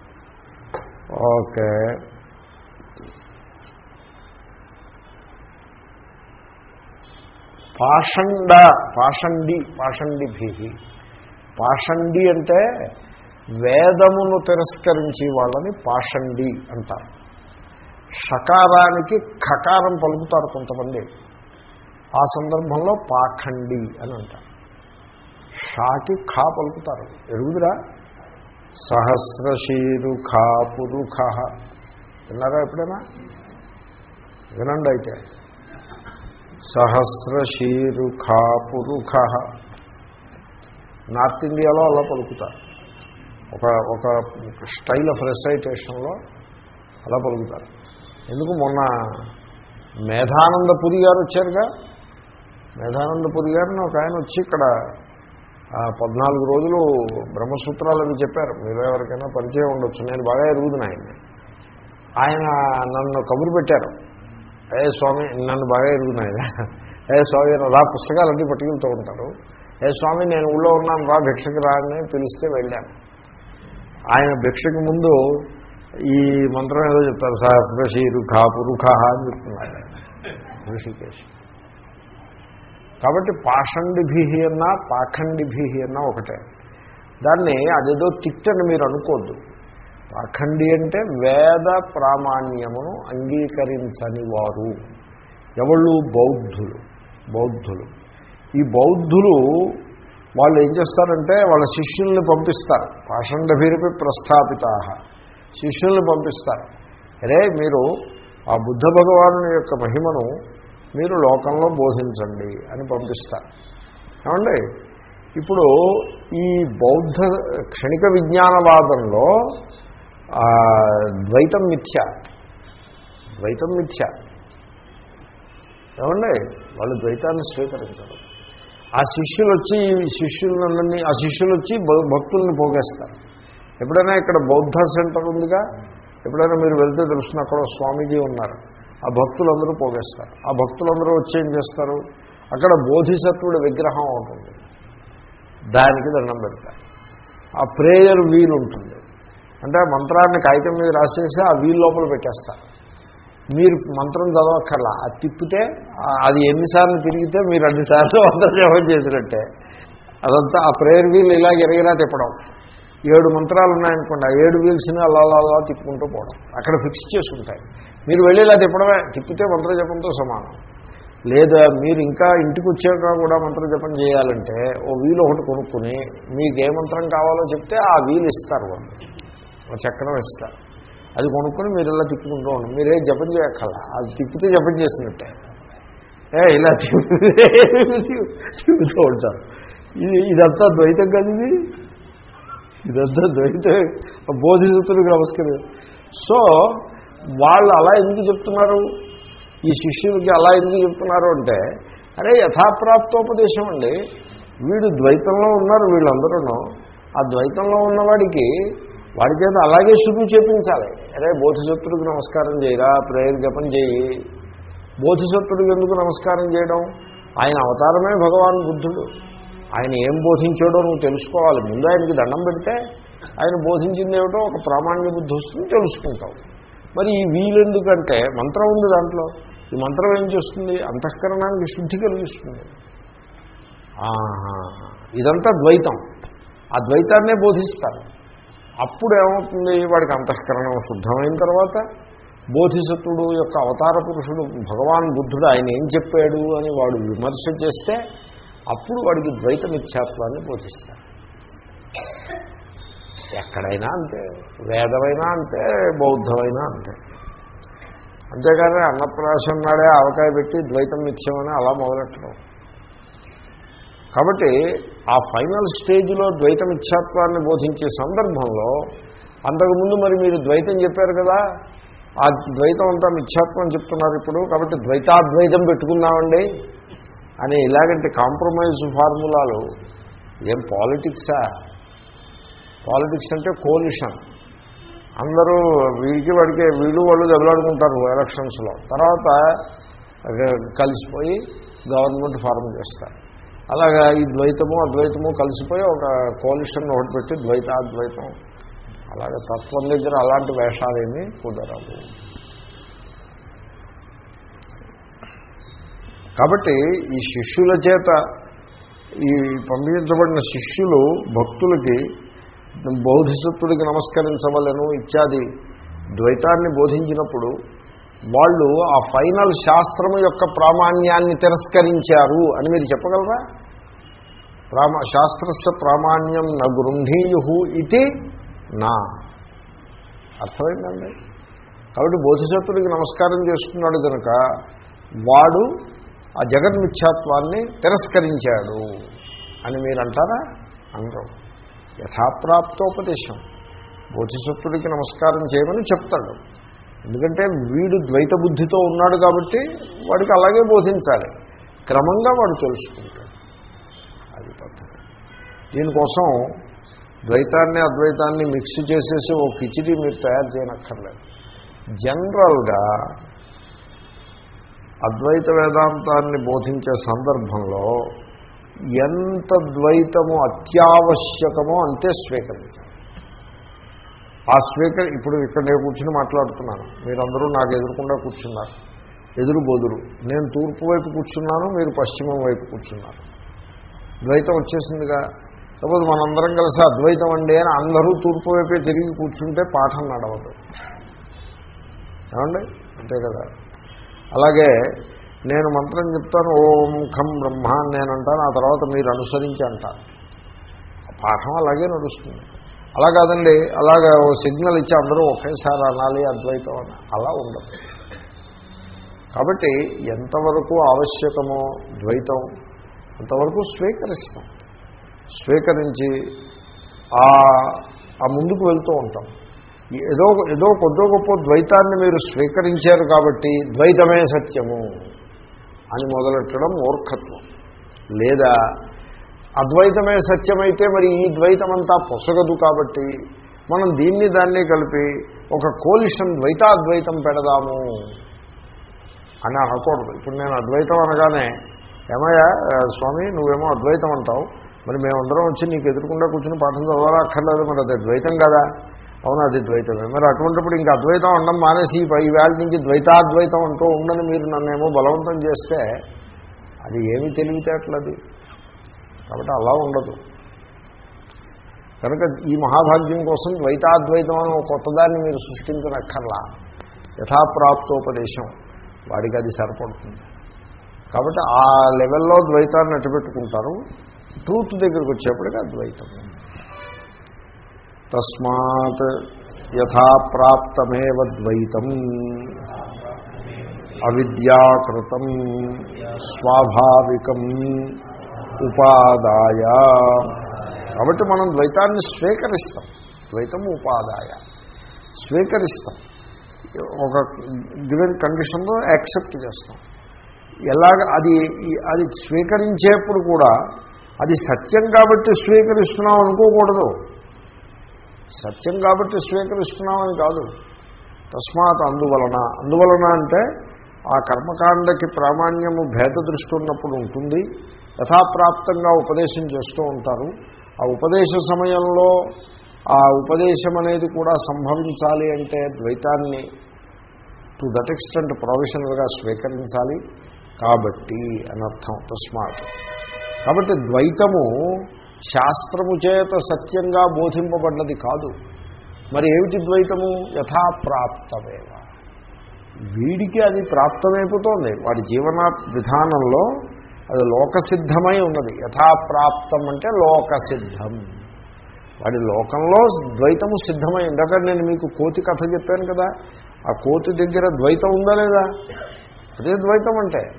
ఓకే. పాషండ పాషండి పాషండిభి పాషండి అంటే వేదమును తిరస్కరించి వాళ్ళని పాషండి అంటారు. షకారానికి ఖకారం పలుకుతారు కొంతమంది. ఆ సందర్భంలో పాఖండి అని అంటారు. షాకి ఖా పలుకుతారు. ఎరుగుదురా? సహస్రశీరుఖా పురుఖ. విన్నారా ఎప్పుడైనా? వినండి అయితే. సహస్రశీరుఖా పురుఖ. నార్త్ ఇండియాలో అలా పలుకుతారు. ఒక ఒక స్టైల్ ఆఫ్ రెసైటేషన్లో అలా పలుకుతారు. ఎందుకు మొన్న మేధానందపురి గారు వచ్చారుగా? మేధానందపురి గారిని ఒక ఆయన వచ్చి ఇక్కడ పద్నాలుగు రోజులు బ్రహ్మసూత్రాలు అవి చెప్పారు. మీరు ఎవరికైనా పరిచయం ఉండొచ్చు. నేను బాగా ఎరుగుదును ఆయన్ని. ఆయన నన్ను కబురు పెట్టారు. ఏ స్వామి నన్ను బాగా ఎరుగుతున్నాయి ఏ స్వామి రా పుస్తకాలన్నీ పట్టుకెళ్తూ ఉంటారు. ఏ స్వామి నేను ఊళ్ళో ఉన్నాను రా భిక్షకు రా అని పిలిస్తే వెళ్ళాను. ఆయన భిక్షకు ముందు ఈ మంత్రం ఏదో చెప్తారు సహస్రశీ పురుఖ అని చెప్తున్నారు. ఋషికేశ్. కాబట్టి పాషండిభి అన్నా పాఖండిభి అన్నా ఒకటే. దాన్ని అదేదో తిట్టని మీరు అనుకోద్దు. పాఖండి అంటే వేద ప్రామాణ్యమును అంగీకరించని వారు. ఎవళ్ళు? బౌద్ధులు. బౌద్ధులు. ఈ బౌద్ధులు వాళ్ళు ఏం చేస్తారంటే వాళ్ళ శిష్యుల్ని పంపిస్తారు. పాషండభిరిపి ప్రస్థాపిత. శిష్యుల్ని పంపిస్తారు. అరే మీరు ఆ బుద్ధ భగవాను యొక్క మహిమను మీరు లోకంలో బోధించండి అని పంపిస్తారు. ఏమండి? ఇప్పుడు ఈ బౌద్ధ క్షణిక విజ్ఞానవాదంలో ద్వైతం మిథ్య. ద్వైతం మిథ్య. ఏమండి? వాళ్ళు ద్వైతాన్ని స్వీకరించరు. ఆ శిష్యులు వచ్చి శిష్యులందరినీ ఆ శిష్యులు వచ్చి భక్తుల్ని పోగేస్తారు. ఎప్పుడైనా ఇక్కడ బౌద్ధ సెంటర్ ఉందిగా? ఎప్పుడైనా మీరు వెళ్తే తెలుసుకున్న అక్కడ స్వామీజీ ఉన్నారు. ఆ భక్తులందరూ పోగేస్తారు. ఆ భక్తులందరూ వచ్చి ఏం చేస్తారు? అక్కడ బోధిసత్వుడి విగ్రహం ఉంటుంది దానికి దండం పెడతారు. ఆ ప్రేయర్ వీల్ ఉంటుంది. అంటే మంత్రాన్ని కాగితం మీద రాసేసి ఆ వీల్ లోపల పెట్టేస్తారు. మీరు మంత్రం చదవక్కర్లా. అది తిప్పితే అది ఎన్నిసార్లు తిరిగితే మీరు అన్నిసార్లు మంత్రం జపం చేసినట్టే. అదంతా ఆ ప్రేయర్ వీల్ ఇలా ఎరగినా తిప్పడం. ఏడు మంత్రాలు ఉన్నాయనుకోండి ఆ ఏడు వీల్స్ని అలా అలా అలా తిప్పుకుంటూ పోవడం. అక్కడ ఫిక్స్ చేసుకుంటాయి. మీరు వెళ్ళి ఇలా తిప్పడమే తిప్పితే మంత్ర జపంతో సమానం. లేదా మీరు ఇంకా ఇంటికి వచ్చాక కూడా మంత్ర జపం చేయాలంటే ఓ వీలు ఒకటి కొనుక్కుని మీకు ఏ మంత్రం కావాలో చెప్తే ఆ వీలు ఇస్తారు వాళ్ళు. చక్రం ఇస్తారు. అది కొనుక్కుని మీరు ఇలా తిప్పుకుంటూ ఉండండి. మీరే జపం చేయక్కల అది తిప్పితే జపం చేసినట్టే. ఏ ఇలా తిప్పితే తిప్పుతూ ఉంటారు. ఇది ఇదంతా ద్వైతం కదా ఇది. ఇదంతా ద్వైతే బోధిసత్తుడికి నమస్కారం సో వాళ్ళు అలా ఎందుకు చెప్తున్నారు? ఈ శిష్యులకి అలా ఎందుకు చెప్తున్నారు అంటే అరే యథాప్రాప్తోపదేశం అండి. వీడు ద్వైతంలో ఉన్నారు వీళ్ళందరూ ఆ ద్వైతంలో ఉన్నవాడికి వాడి చేత అలాగే శుద్ధి చేపించాలి. అరే బోధిసత్తుడికి నమస్కారం చేయరా? ప్రేయర్ జపం చేయి. బోధిసత్తుడికి ఎందుకు నమస్కారం చేయడం? ఆయన అవతారమే భగవాన్ బుద్ధుడు. ఆయన ఏం బోధించాడో నువ్వు తెలుసుకోవాలి. ముందు ఆయనకి దండం పెడితే ఆయన బోధించింది ఏమిటో ఒక ప్రామాణ్య బుద్ధి వస్తుంది తెలుసుకుంటావు. మరి ఈ వీలెందుకంటే మంత్రం ఉంది దాంట్లో. ఈ మంత్రం ఏం చేస్తుంది? అంతఃకరణానికి శుద్ధి కలిగిస్తుంది. ఇదంతా ద్వైతం. ఆ ద్వైతాన్నే బోధిస్తారు. అప్పుడు ఏమవుతుంది? వాడికి అంతఃకరణం శుద్ధమైన తర్వాత బోధిసత్వుడు యొక్క అవతార పురుషుడు భగవాన్ బుద్ధుడు ఆయన ఏం చెప్పాడు అని వాడు విమర్శ చేస్తే అప్పుడు వాడికి ద్వైత మిథ్యాత్వాన్ని బోధిస్తారు. ఎక్కడైనా అంతే వేదమైనా అంతే బౌద్ధమైనా అంతే. అంతేకాని అన్నప్రాసం నాడే ఆవకాయ పెట్టి ద్వైతం మిథ్యమని అలా మొదలెట్టడం. కాబట్టి ఆ ఫైనల్ స్టేజ్లో ద్వైత మిథ్యాత్వాన్ని బోధించే సందర్భంలో అంతకుముందు మరి మీరు ద్వైతం చెప్పారు కదా ఆ ద్వైతం అంతా మిథ్యాత్వం చెప్తున్నారు ఇప్పుడు కాబట్టి ద్వైతాద్వైతం పెట్టుకుందామండి. అని ఇలాగంటే కాంప్రమైజ్ ఫార్ములాలు ఏం పాలిటిక్సా? పాలిటిక్స్ అంటే కోలిషన్. అందరూ వీడికి వాడికి వీళ్ళు వాళ్ళు దెబ్బలాడుకుంటారు ఎలక్షన్స్లో. తర్వాత కలిసిపోయి గవర్నమెంట్ ఫార్మ్ చేస్తారు. అలాగా ఈ ద్వైతము అద్వైతము కలిసిపోయి ఒక కోలిషన్ ఒకటి పెట్టి ద్వైతాద్వైతం. అలాగే తత్వం దగ్గర అలాంటి వేషాలేమీ కుదరవు. కాబట్టి ఈ శిష్యుల చేత ఈ పంపించబడిన శిష్యులు భక్తులకి బౌధిసత్వుడికి నమస్కరించవలను ఇత్యాది ద్వైతాన్ని బోధించినప్పుడు వాళ్ళు ఆ ఫైనల్ శాస్త్రము యొక్క ప్రామాణ్యాన్ని తిరస్కరించారు అని మీరు చెప్పగలరా? ప్రామా శాస్త్రస్య ప్రామాణ్యం న గృహీయు ఇది నా. అర్థమైందండి? కాబట్టి బోధిసత్వుడికి నమస్కారం చేస్తున్నాడు కనుక వాడు ఆ జగన్మిథ్యాత్వాన్ని తిరస్కరించాడు అని మీరు అంటారా. అనరు యథాప్రాప్తోపదేశం. బోధిసత్వుడికి నమస్కారం చేయమని చెప్తాడు. ఎందుకంటే వీడు ద్వైత బుద్ధితో ఉన్నాడు కాబట్టి వాడికి అలాగే బోధించాలి. క్రమంగా వాడు తెలుసుకుంటాడు. అది పద్ధతి. దీనికోసం ద్వైతాన్ని అద్వైతాన్ని మిక్స్ చేసేసి ఓ కిచిడి మీరు తయారు చేయనక్కర్లేదు. జనరల్గా అద్వైత వేదాంతాన్ని బోధించే సందర్భంలో ఎంత ద్వైతము అత్యావశ్యకమో అంతే స్వీకరించాలి. ఆ స్వీకరి ఇప్పుడు ఇక్కడ నేను కూర్చుని మాట్లాడుతున్నాను. మీరందరూ నాకు ఎదురకుండా కూర్చున్నారు. ఎదురు బోదురు. నేను తూర్పు వైపు కూర్చున్నాను మీరు పశ్చిమం వైపు కూర్చున్నారు. ద్వైతం వచ్చేసిందిగా. సపోజ్ మనందరం కలిసి అద్వైతం అండి అని అందరూ తూర్పు వైపే తిరిగి కూర్చుంటే పాఠం నడవదు. ఏమండి? అంతే కదా. అలాగే నేను మంత్రం చెప్తాను ఓం ఖం బ్రహ్మ అని నేను అంటాను ఆ తర్వాత మీరు అనుసరించి అంటారు. పాఠం అలాగే నడుస్తుంది. అలా కాదండి అలాగే ఓ సిగ్నల్ ఇచ్చి అందరూ ఒకేసారి అనాలి అద్వైతం అని అలా ఉండదు. కాబట్టి ఎంతవరకు ఆవశ్యకమో ద్వైతం అంతవరకు స్వీకరిస్తాం. స్వీకరించి ఆ ముందుకు వెళ్తూ ఉంటాం. ఏదో ఏదో కొద్దో గొప్ప ద్వైతాన్ని మీరు స్వీకరించారు కాబట్టి ద్వైతమే సత్యము అని మొదలెట్టడం మూర్ఖత్వం. లేదా అద్వైతమే సత్యమైతే మరి ఈ ద్వైతమంతా పొసగదు కాబట్టి మనం దీన్ని దాన్ని కలిపి ఒక కోలిషన్ ద్వైతాద్వైతం పెడదాము అని అనకూడదు. ఇప్పుడు నేను అద్వైతం అనగానే ఏమయ్యా స్వామి నువ్వేమో అద్వైతం అంటావు. మరి మేమందరం వచ్చి నీకు ఎదురుకుండా కూర్చుని పాఠం చదవాలా అక్కర్లేదు మరి అది ద్వైతం కదా. అవును? అది ద్వైతమే. మరి అటువంటిప్పుడు ఇంకా అద్వైతం ఉండడం మానేసి ఈ వేళ నుంచి ద్వైతాద్వైతం అంటూ ఉండని మీరు నన్నేమో బలవంతం చేస్తే అది ఏమి తెలివితేటలది. కాబట్టి అలా ఉండదు. కనుక ఈ మహాభాగ్యం కోసం ద్వైతాద్వైతం అని కొత్తదాన్ని మీరు సృష్టించనక్కర్లా. యథాప్రాప్తోపదేశం. వాడికి అది సరిపడుతుంది. కాబట్టి ఆ లెవెల్లో ద్వైతాన్ని అట్టుపెట్టుకుంటారు ట్రూత్ దగ్గరికి వచ్చేప్పటికీ అద్వైతం. తస్మాత్ యథాప్రాప్తమేవ ద్వైతం. అవిద్యాకృతం స్వాభావికం ఉపాదాయ. కాబట్టి మనం ద్వైతాన్ని స్వీకరిస్తాం. ద్వైతం ఉపాదాయ. స్వీకరిస్తాం. ఒక గివెన్ కండిషన్లో యాక్సెప్ట్ చేస్తాం. ఎలాగ అది అది స్వీకరించేప్పుడు కూడా అది సత్యం కాబట్టి స్వీకరిస్తున్నాం అనుకోకూడదు. సత్యం కాబట్టి స్వీకరిస్తున్నామని కాదు. తస్మాత్ అందువలన. అందువలన అంటే ఆ కర్మకాండకి ప్రామాణ్యము భేద దృష్టి ఉన్నప్పుడు ఉంటుంది. యథాప్రాప్తంగా ఉపదేశం చేస్తూ ఉంటారు. ఆ ఉపదేశ సమయంలో ఆ ఉపదేశం అనేది కూడా సంభవించాలి అంటే ద్వైతాన్ని టు దట్ ఎక్స్టెంట్ ప్రొఫెషనల్గా స్వీకరించాలి. కాబట్టి అనర్థం తస్మాత్. కాబట్టి ద్వైతము శాస్త్రము చేత సత్యంగా బోధింపబడ్డది కాదు. మరి ఏమిటి ద్వైతము? యథాప్రాప్తమేవ. వీడికి అది ప్రాప్తమైపోతుంది. వాడి జీవన విధానంలో అది లోకసిద్ధమై ఉన్నది. యథాప్రాప్తం అంటే లోకసిద్ధం. వాడి లోకంలో ద్వైతము సిద్ధమై ఇందాక నేను మీకు కోతి కథ చెప్పాను కదా. ఆ కోతి దగ్గర ద్వైతం ఉందా లేదా? అదే ద్వైతం అంటే.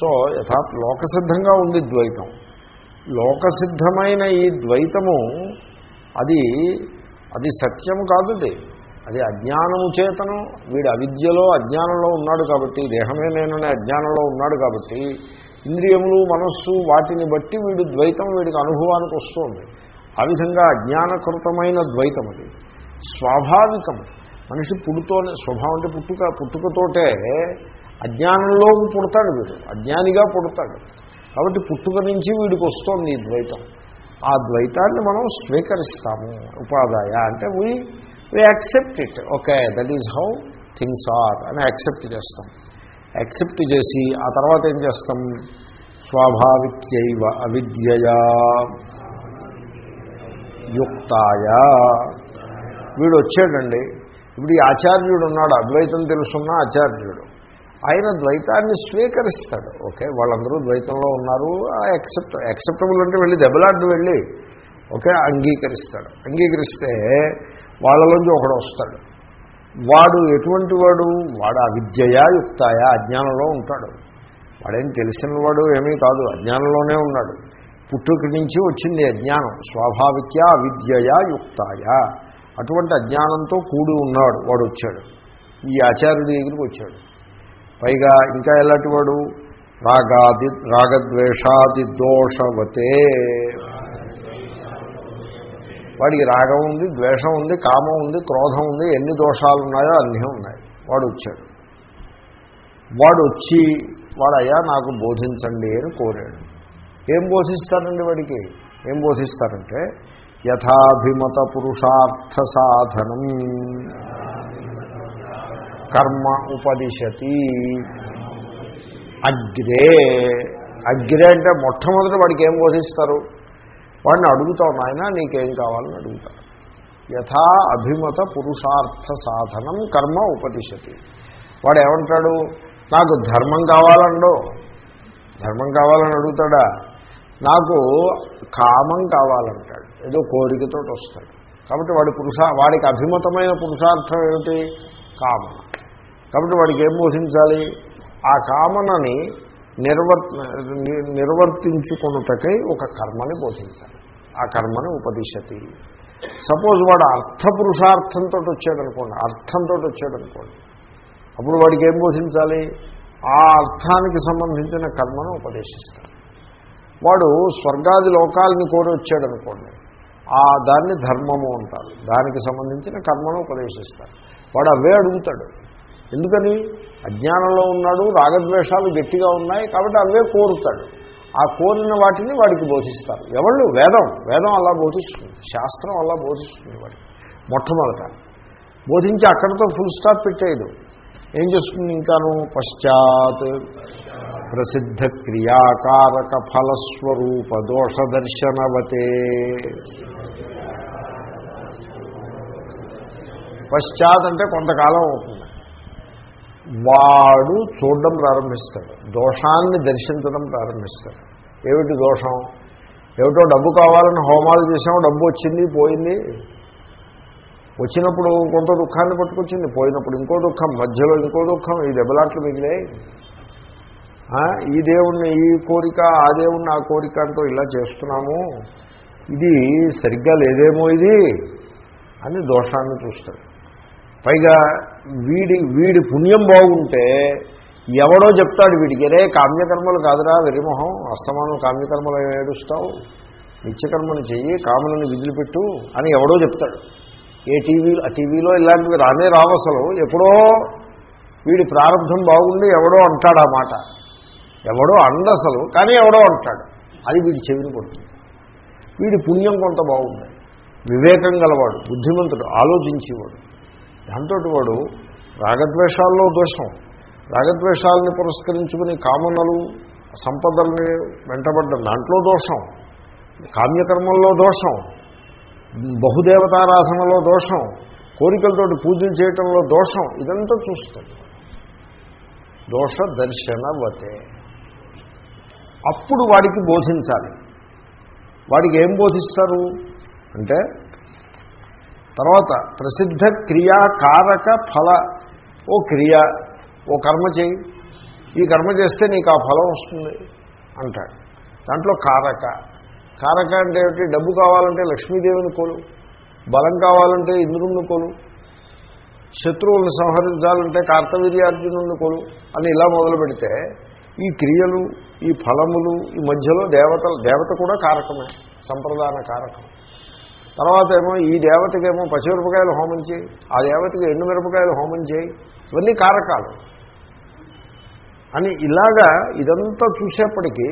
సో యథా లోకసిద్ధంగా ఉంది ద్వైతం. లోకసిద్ధమైన ఈ ద్వైతము అది అది సత్యము కాదు అది అజ్ఞానము చేతను వీడు అవిద్యలో అజ్ఞానంలో ఉన్నాడు కాబట్టి దేహమే నేననే అజ్ఞానంలో ఉన్నాడు కాబట్టి ఇంద్రియములు మనస్సు వాటిని బట్టి వీడు ద్వైతం వీడికి అనుభవానికి వస్తుంది. ఆ విధంగా అజ్ఞానకృతమైన ద్వైతం అది. స్వాభావికం. మనిషి పుడుతోనే స్వభావం అంటే పుట్టుక పుట్టుకతోటే అజ్ఞానంలో పుడతాడు వీడు. అజ్ఞానిగా పుడతాడు. కాబట్టి పుట్టుక నుంచి వీడికి వస్తుంది ఈ ద్వైతం. ఆ ద్వైతాన్ని మనం స్వీకరిస్తాము ఉపాదాయ. అంటే we we accept it okay that is how things are అని యాక్సెప్ట్ చేస్తాం. యాక్సెప్ట్ చేసి ఆ తర్వాత ఏం చేస్తాం? స్వాభావిక్యైవ అవిద్యయా యుక్తాయ. వీడు వచ్చాడండి. ఇప్పుడు ఈ ఆచార్యుడు ఉన్నాడు అద్వైతం తెలుసున్న ఆచార్యుడు. ఆయన ద్వైతాన్ని స్వీకరిస్తాడు. ఓకే వాళ్ళందరూ ద్వైతంలో ఉన్నారు. యాక్సెప్ట్ యాక్సెప్టబుల్ అంటే వెళ్ళి దెబ్బలాడ్డు వెళ్ళి ఓకే అంగీకరిస్తాడు. అంగీకరిస్తే వాళ్ళలోంచి ఒకడు వస్తాడు. వాడు ఎటువంటి వాడు? వాడు అవిద్యయా యుక్తాయా అజ్ఞానంలో ఉంటాడు. వాడేం తెలిసిన వాడు ఏమీ కాదు అజ్ఞానంలోనే ఉన్నాడు. పుట్టుక నుంచి వచ్చింది అజ్ఞానం స్వాభావిక అవిద్యయా యుక్తాయా అటువంటి అజ్ఞానంతో కూడి ఉన్నాడు వాడు వచ్చాడు. ఈ ఆచార్యుడి దగ్గరికి వచ్చాడు. పైగా ఇంకా ఎలాంటి వాడు రాగాది రాగద్వేషాది దోషవతే. వాడికి రాగం ఉంది ద్వేషం ఉంది కామం ఉంది క్రోధం ఉంది ఎన్ని దోషాలు ఉన్నాయో అన్నీ ఉన్నాయి. వాడు వచ్చాడు వాడు వచ్చి వాడు అయ్యా నాకు బోధించండి అని కోరాడు. ఏం బోధిస్తారండి వాడికి? ఏం బోధిస్తారంటే యథాభిమత పురుషార్థ సాధనం. కర్మ ఉపదిశతి అగ్రే. అగ్రే అంటే మొట్టమొదట వాడికి ఏం బోధిస్తారు? వాడిని అడుగుతావు నాయన నీకేం కావాలని అడుగుతారు యథా అభిమత పురుషార్థ సాధనం కర్మ ఉపదిశతి వాడు ఏమంటాడు నాకు ధర్మం కావాలండో. ధర్మం కావాలని అడుగుతాడా? నాకు కామం కావాలంటాడు. ఏదో కోరికతో వస్తాడు. కాబట్టి వాడి పురుష వాడికి అభిమతమైన పురుషార్థం ఏమిటి? కామన కాబట్టి వాడికి ఏం బోధించాలి? ఆ కామనని నిర్వర్ నిర్వర్తించుకొనుటకై ఒక కర్మని బోధించాలి. ఆ కర్మని ఉపదిశతి. సపోజ్ వాడు అర్థ పురుషార్థంతో వచ్చాడనుకోండి అర్థంతో వచ్చాడనుకోండి అప్పుడు వాడికి ఏం బోధించాలి? ఆ అర్థానికి సంబంధించిన కర్మను ఉపదేశిస్తాడు. వాడు స్వర్గాది లోకాలని కోరి వచ్చాడనుకోండి ఆ దాన్ని ధర్మము అంటారు. దానికి సంబంధించిన కర్మను ఉపదేశిస్తారు వాడు అవే అడుగుతాడు. ఎందుకని? అజ్ఞానంలో ఉన్నాడు రాగద్వేషాలు గట్టిగా ఉన్నాయి కాబట్టి అవే కోరుతాడు. ఆ కోరిన వాటిని వాడికి బోధిస్తారు. ఎవళ్ళు? వేదం. వేదం అలా బోధిస్తుంది. శాస్త్రం అలా బోధిస్తుంది వాడికి. మొట్టమొదట. బోధించి అక్కడితో ఫుల్ స్టాప్ పెట్టేయదు. ఏం చేస్తుంది ఇంకాను? పశ్చాత్ ప్రసిద్ధ క్రియాకారక ఫలస్వరూప దోష దర్శనవతే. పశ్చాత్ అంటే కొంతకాలం అవుతుంది. వాడు చూడడం ప్రారంభిస్తాడు. దోషాన్ని దర్శించడం ప్రారంభిస్తాడు. ఏమిటి దోషం? ఏమిటో డబ్బు కావాలని హోమాలు చేసాము డబ్బు వచ్చింది పోయింది. వచ్చినప్పుడు కొంత దుఃఖాన్ని పట్టుకొచ్చింది పోయినప్పుడు ఇంకో దుఃఖం మధ్యలో ఇంకో దుఃఖం ఈ దెబ్బలాట్లు మిగిలాయి ఈ దేవుణ్ణి ఈ కోరిక ఆ దేవుణ్ణి ఆ కోరిక అంటూ ఇలా చేస్తున్నాము. ఇది సరిగ్గా లేదేమో ఇది అని దోషాన్ని చూస్తాడు. పైగా వీడి వీడి పుణ్యం బాగుంటే ఎవడో చెప్తాడు వీడికి అరే కామ్యకర్మలు కాదురా వెరిమొహం అస్తమానం కామ్యకర్మలు ఏడుస్తావు? నిత్యకర్మను చెయ్యి కామలను విధులుపెట్టు అని ఎవడో చెప్తాడు. ఏ టీవీ ఆ టీవీలో ఇలాంటివి రానే రావసలు ఎప్పుడో వీడి ప్రారంభం బాగుండి ఎవడో అంటాడు ఆ మాట. ఎవడో అండసలు కానీ ఎవడో అంటాడు. అది వీడి చెవిని కొడుతుంది. వీడి పుణ్యం కొంత బాగుంది. వివేకం గలవాడు బుద్ధిమంతుడు ఆలోచించేవాడు. దాంతో వాడు రాగద్వేషాల్లో దోషం. రాగద్వేషాలని పురస్కరించుకుని కామనలు సంపదల్ని వెంటబడ్డం దాంట్లో దోషం. కామ్యకర్మంలో దోషం. బహుదేవతారాధనలో దోషం. కోరికలతోటి పూజలు చేయటంలో దోషం. ఇదంతా చూస్తుంది దోష దర్శనవతే. అప్పుడు వాడికి బోధించాలి. వాడికి ఏం బోధిస్తారు? అంటే తర్వాత ప్రసిద్ధ క్రియాకారక ఫల. ఓ క్రియ ఓ కర్మ చేయి. ఈ కర్మ చేస్తే నీకు ఆ ఫలం వస్తుంది అంటాడు. దాంట్లో కారక. కారక అంటే ఏమిటి? డబ్బు కావాలంటే లక్ష్మీదేవిని కోలు. బలం కావాలంటే ఇంద్రుణ్ణి కోలు. శత్రువులను సంహరించాలంటే కార్తవీర్యార్జునుడిని కోలు అని ఇలా మొదలు పెడితే ఈ క్రియలు ఈ ఫలములు ఈ మధ్యలో దేవతలు దేవత కూడా కారకమే సంప్రదాన కారకం. తర్వాత ఏమో ఈ దేవతకేమో పచ్చిమిరపకాయలు హోమం చేయి ఆ దేవతకి ఎండు మిరపకాయలు హోమం చేయి ఇవన్నీ కారకాలు. అని ఇలాగా ఇదంతా చూసేప్పటికీ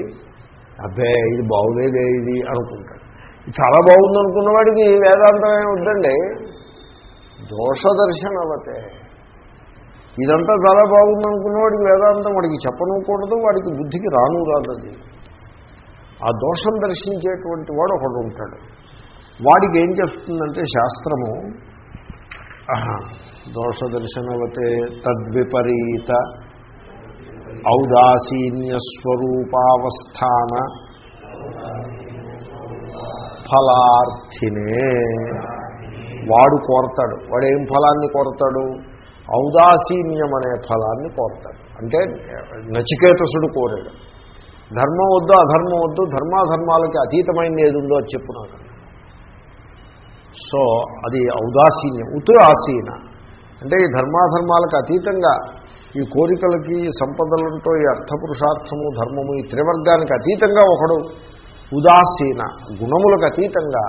అబ్బే ఇది బాగులేదే ఇది అనుకుంటాడు చాలా బాగుంది అనుకున్న వాడికి వేదాంతమే వద్దండి. దోషదర్శనవతే ఇదంతా చాలా బాగుంది అనుకున్నవాడికి వేదాంతం వాడికి చెప్పనుకూడదు వాడికి బుద్ధికి రాను రాదు అది ఆ దోషం దర్శించేటువంటి వాడు ఒకడు ఉంటాడు వాడికి ఏం చెప్తుందంటే శాస్త్రము దోష దర్శనవతే తద్విపరీత ఔదాసీన్యస్వరూపావస్థాన ఫలార్థినే. వాడు కోరతాడు. వాడు ఏం ఫలాన్ని కోరతాడు? ఔదాసీన్యం అనే ఫలాన్ని కోరతాడు. అంటే నచికేతసుడు కోరాడు. ధర్మం వద్దు అధర్మం వద్దు ధర్మాధర్మాలకి అతీతమైనది ఏది ఉందో అది చెప్పు నాకు. సో అది ఔదాసీన్యం ఉతు ఆసీన అంటే ఈ ధర్మాధర్మాలకు అతీతంగా ఈ కోరికలకి సంపదలతో ఈ అర్థపురుషార్థము ధర్మము ఈ త్రివర్గానికి అతీతంగా ఒకడు ఉదాసీన గుణములకు అతీతంగా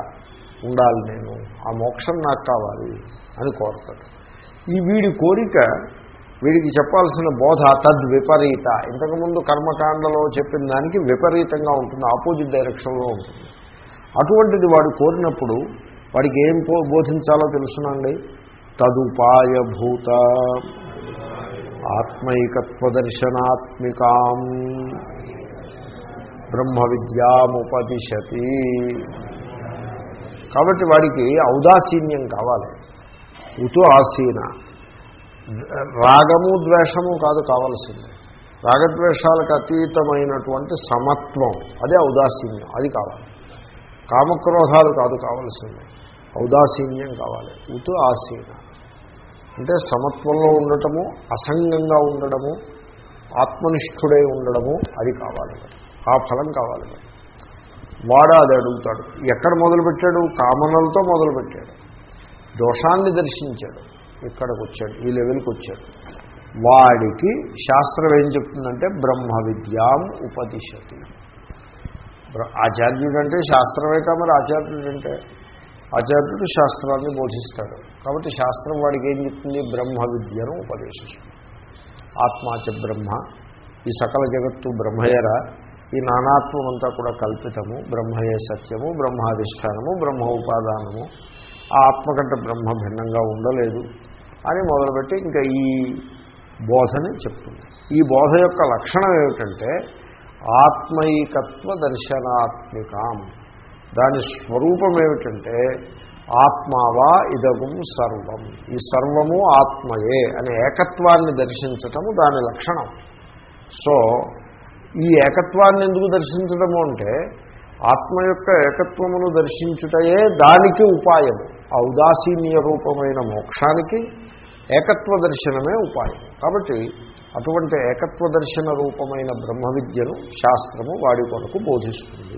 ఉండాలి నేను ఆ మోక్షం నాకు కావాలి అని కోరుతాడు. ఈ వీడి కోరిక వీడికి చెప్పాల్సిన బోధ తద్విపరీత. ఇంతకుముందు కర్మకాండలో చెప్పిన దానికి విపరీతంగా ఉంటుంది ఆపోజిట్ డైరెక్షన్లో ఉంటుంది. అటువంటిది వాడు కోరినప్పుడు వాడికి ఏం పో బోధించాలో తెలుసునండి. తదుపాయభూత ఆత్మైకత్వదర్శనాత్మికాం బ్రహ్మ విద్యాముపదిశతి కాబట్టి వాడికి ఔదాసీన్యం కావాలి. ఉతు ఆసీన. రాగము ద్వేషము కాదు కావలసింది. రాగద్వేషాలకు అతీతమైనటువంటి సమత్వం అదే ఔదాసీన్యం అది కావాలి. కామక్రోధాలు కాదు కావలసింది. ఔదాసీన్యం కావాలి. ఉతు ఆసీన. అంటే సమత్వంలో ఉండటము అసంగంగా ఉండడము ఆత్మనిష్ఠుడై ఉండడము అది కావాలి. ఆ ఫలం కావాలి. వాడు అది అడుగుతాడు. ఎక్కడ మొదలుపెట్టాడు? కామనలతో మొదలుపెట్టాడు. దోషాన్ని దర్శించాడు. ఇక్కడికి వచ్చాడు? ఈ లెవెల్కి వచ్చాడు. వాడికి శాస్త్రం ఏం చెప్తుందంటే బ్రహ్మ విద్యాం ఉపదిశతి. ఆచార్యుడు అంటే శాస్త్రమే కా మరి ఆచార్యుడు అంటే ఆచార్యుడు శాస్త్రాన్ని బోధిస్తాడు. కాబట్టి శాస్త్రం వాడికి ఏం చెప్తుంది? బ్రహ్మ విద్యను ఉపదేశిస్తుంది. ఆత్మాచ బ్రహ్మ. ఈ సకల జగత్తు బ్రహ్మయరా. ఈ నానాత్వం అంతా కూడా కల్పితము. బ్రహ్మయే సత్యము బ్రహ్మాధిష్టానము బ్రహ్మ ఉపాదానము. ఆ ఆత్మ కంటే బ్రహ్మ భిన్నంగా ఉండలేదు అని మొదలుపెట్టి ఇంకా ఈ బోధని చెప్తుంది. ఈ బోధ యొక్క లక్షణం ఏమిటంటే ఆత్మైకత్వ దర్శనాత్మికాం దాని స్వరూపం ఏమిటంటే ఆత్మావా ఇదగం సర్వం. ఈ సర్వము ఆత్మయే అనే ఏకత్వాన్ని దర్శించటము దాని లక్షణం. సో ఈ ఏకత్వాన్ని ఎందుకు దర్శించడము అంటే ఆత్మ యొక్క ఏకత్వమును దర్శించుటయే దానికి ఉపాయం. ఔదాసీన్య రూపమైన మోక్షానికి ఏకత్వ దర్శనమే ఉపాయం. కాబట్టి అటువంటి ఏకత్వ దర్శన రూపమైన బ్రహ్మ విద్యను శాస్త్రము వాడి కొరకు బోధిస్తుంది.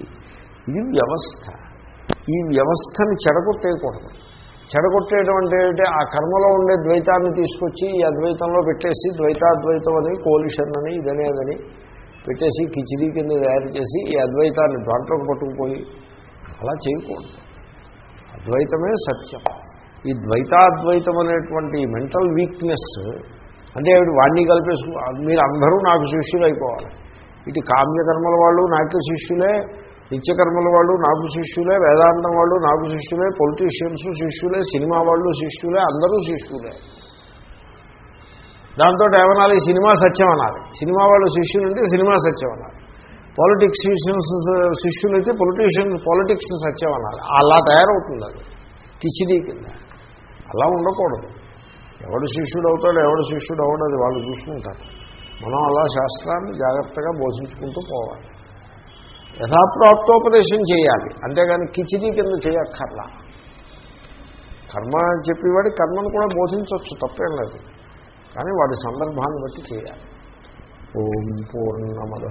ఇది వ్యవస్థ. ఈ వ్యవస్థని చెడగొట్టేయకూడదు. చెడగొట్టేయడం అంటే ఆ కర్మలో ఉండే ద్వైతాన్ని తీసుకొచ్చి ఈ అద్వైతంలో పెట్టేసి ద్వైతాద్వైతం అని కోలిషన్ అని ఇదనేదని పెట్టేసి కిచిడీ కింద తయారు చేసి ఈ అద్వైతాన్ని దాంట్లోకి పట్టుకుపోయి అలా చేయకూడదు. అద్వైతమే సత్యం. ఈ ద్వైతాద్వైతం అనేటువంటి మెంటల్ వీక్నెస్ అంటే వాణ్ణి కలిపేసుకు మీరు అందరూ నాకు శిష్యులు అయిపోవాలి. ఇటు కామ్యకర్మల వాళ్ళు నాకు శిష్యులే నిత్యకర్మల వాళ్ళు నాకు శిష్యులే వేదాంతం వాళ్ళు నాకు శిష్యులే పొలిటీషియన్స్ శిష్యులే సినిమా వాళ్ళు శిష్యులే అందరూ శిష్యులే. దాంతో ఏమనాలి? సినిమా సత్యం అనాలి. సినిమా వాళ్ళు శిష్యులు అంటే సినిమా సత్యం అనాలి. పాలిటిక్స్ శిష్యులు అయితే పొలిటీషియన్ పాలిటిక్స్ సత్యం అనాలి. అలా తయారవుతుంది అది. కిచిడీ కింద. అలా ఉండకూడదు. ఎవడు శిష్యుడు అవుతాడు ఎవడు శిష్యుడు అవడు అది వాళ్ళు చూసుకుంటారు. మనం అలా శాస్త్రాన్ని జాగ్రత్తగా బోధించుకుంటూ పోవాలి. యథాప్రాప్తోపదేశం చేయాలి. అంతేగాని కిచిడీ కింద చేయక్కర్లా. కర్మ చెప్పేవాడి కర్మను కూడా బోధించవచ్చు తప్పేం లేదు. కానీ వాడి సందర్భాన్ని బట్టి చేయాలి. ఓం పూర్ణమద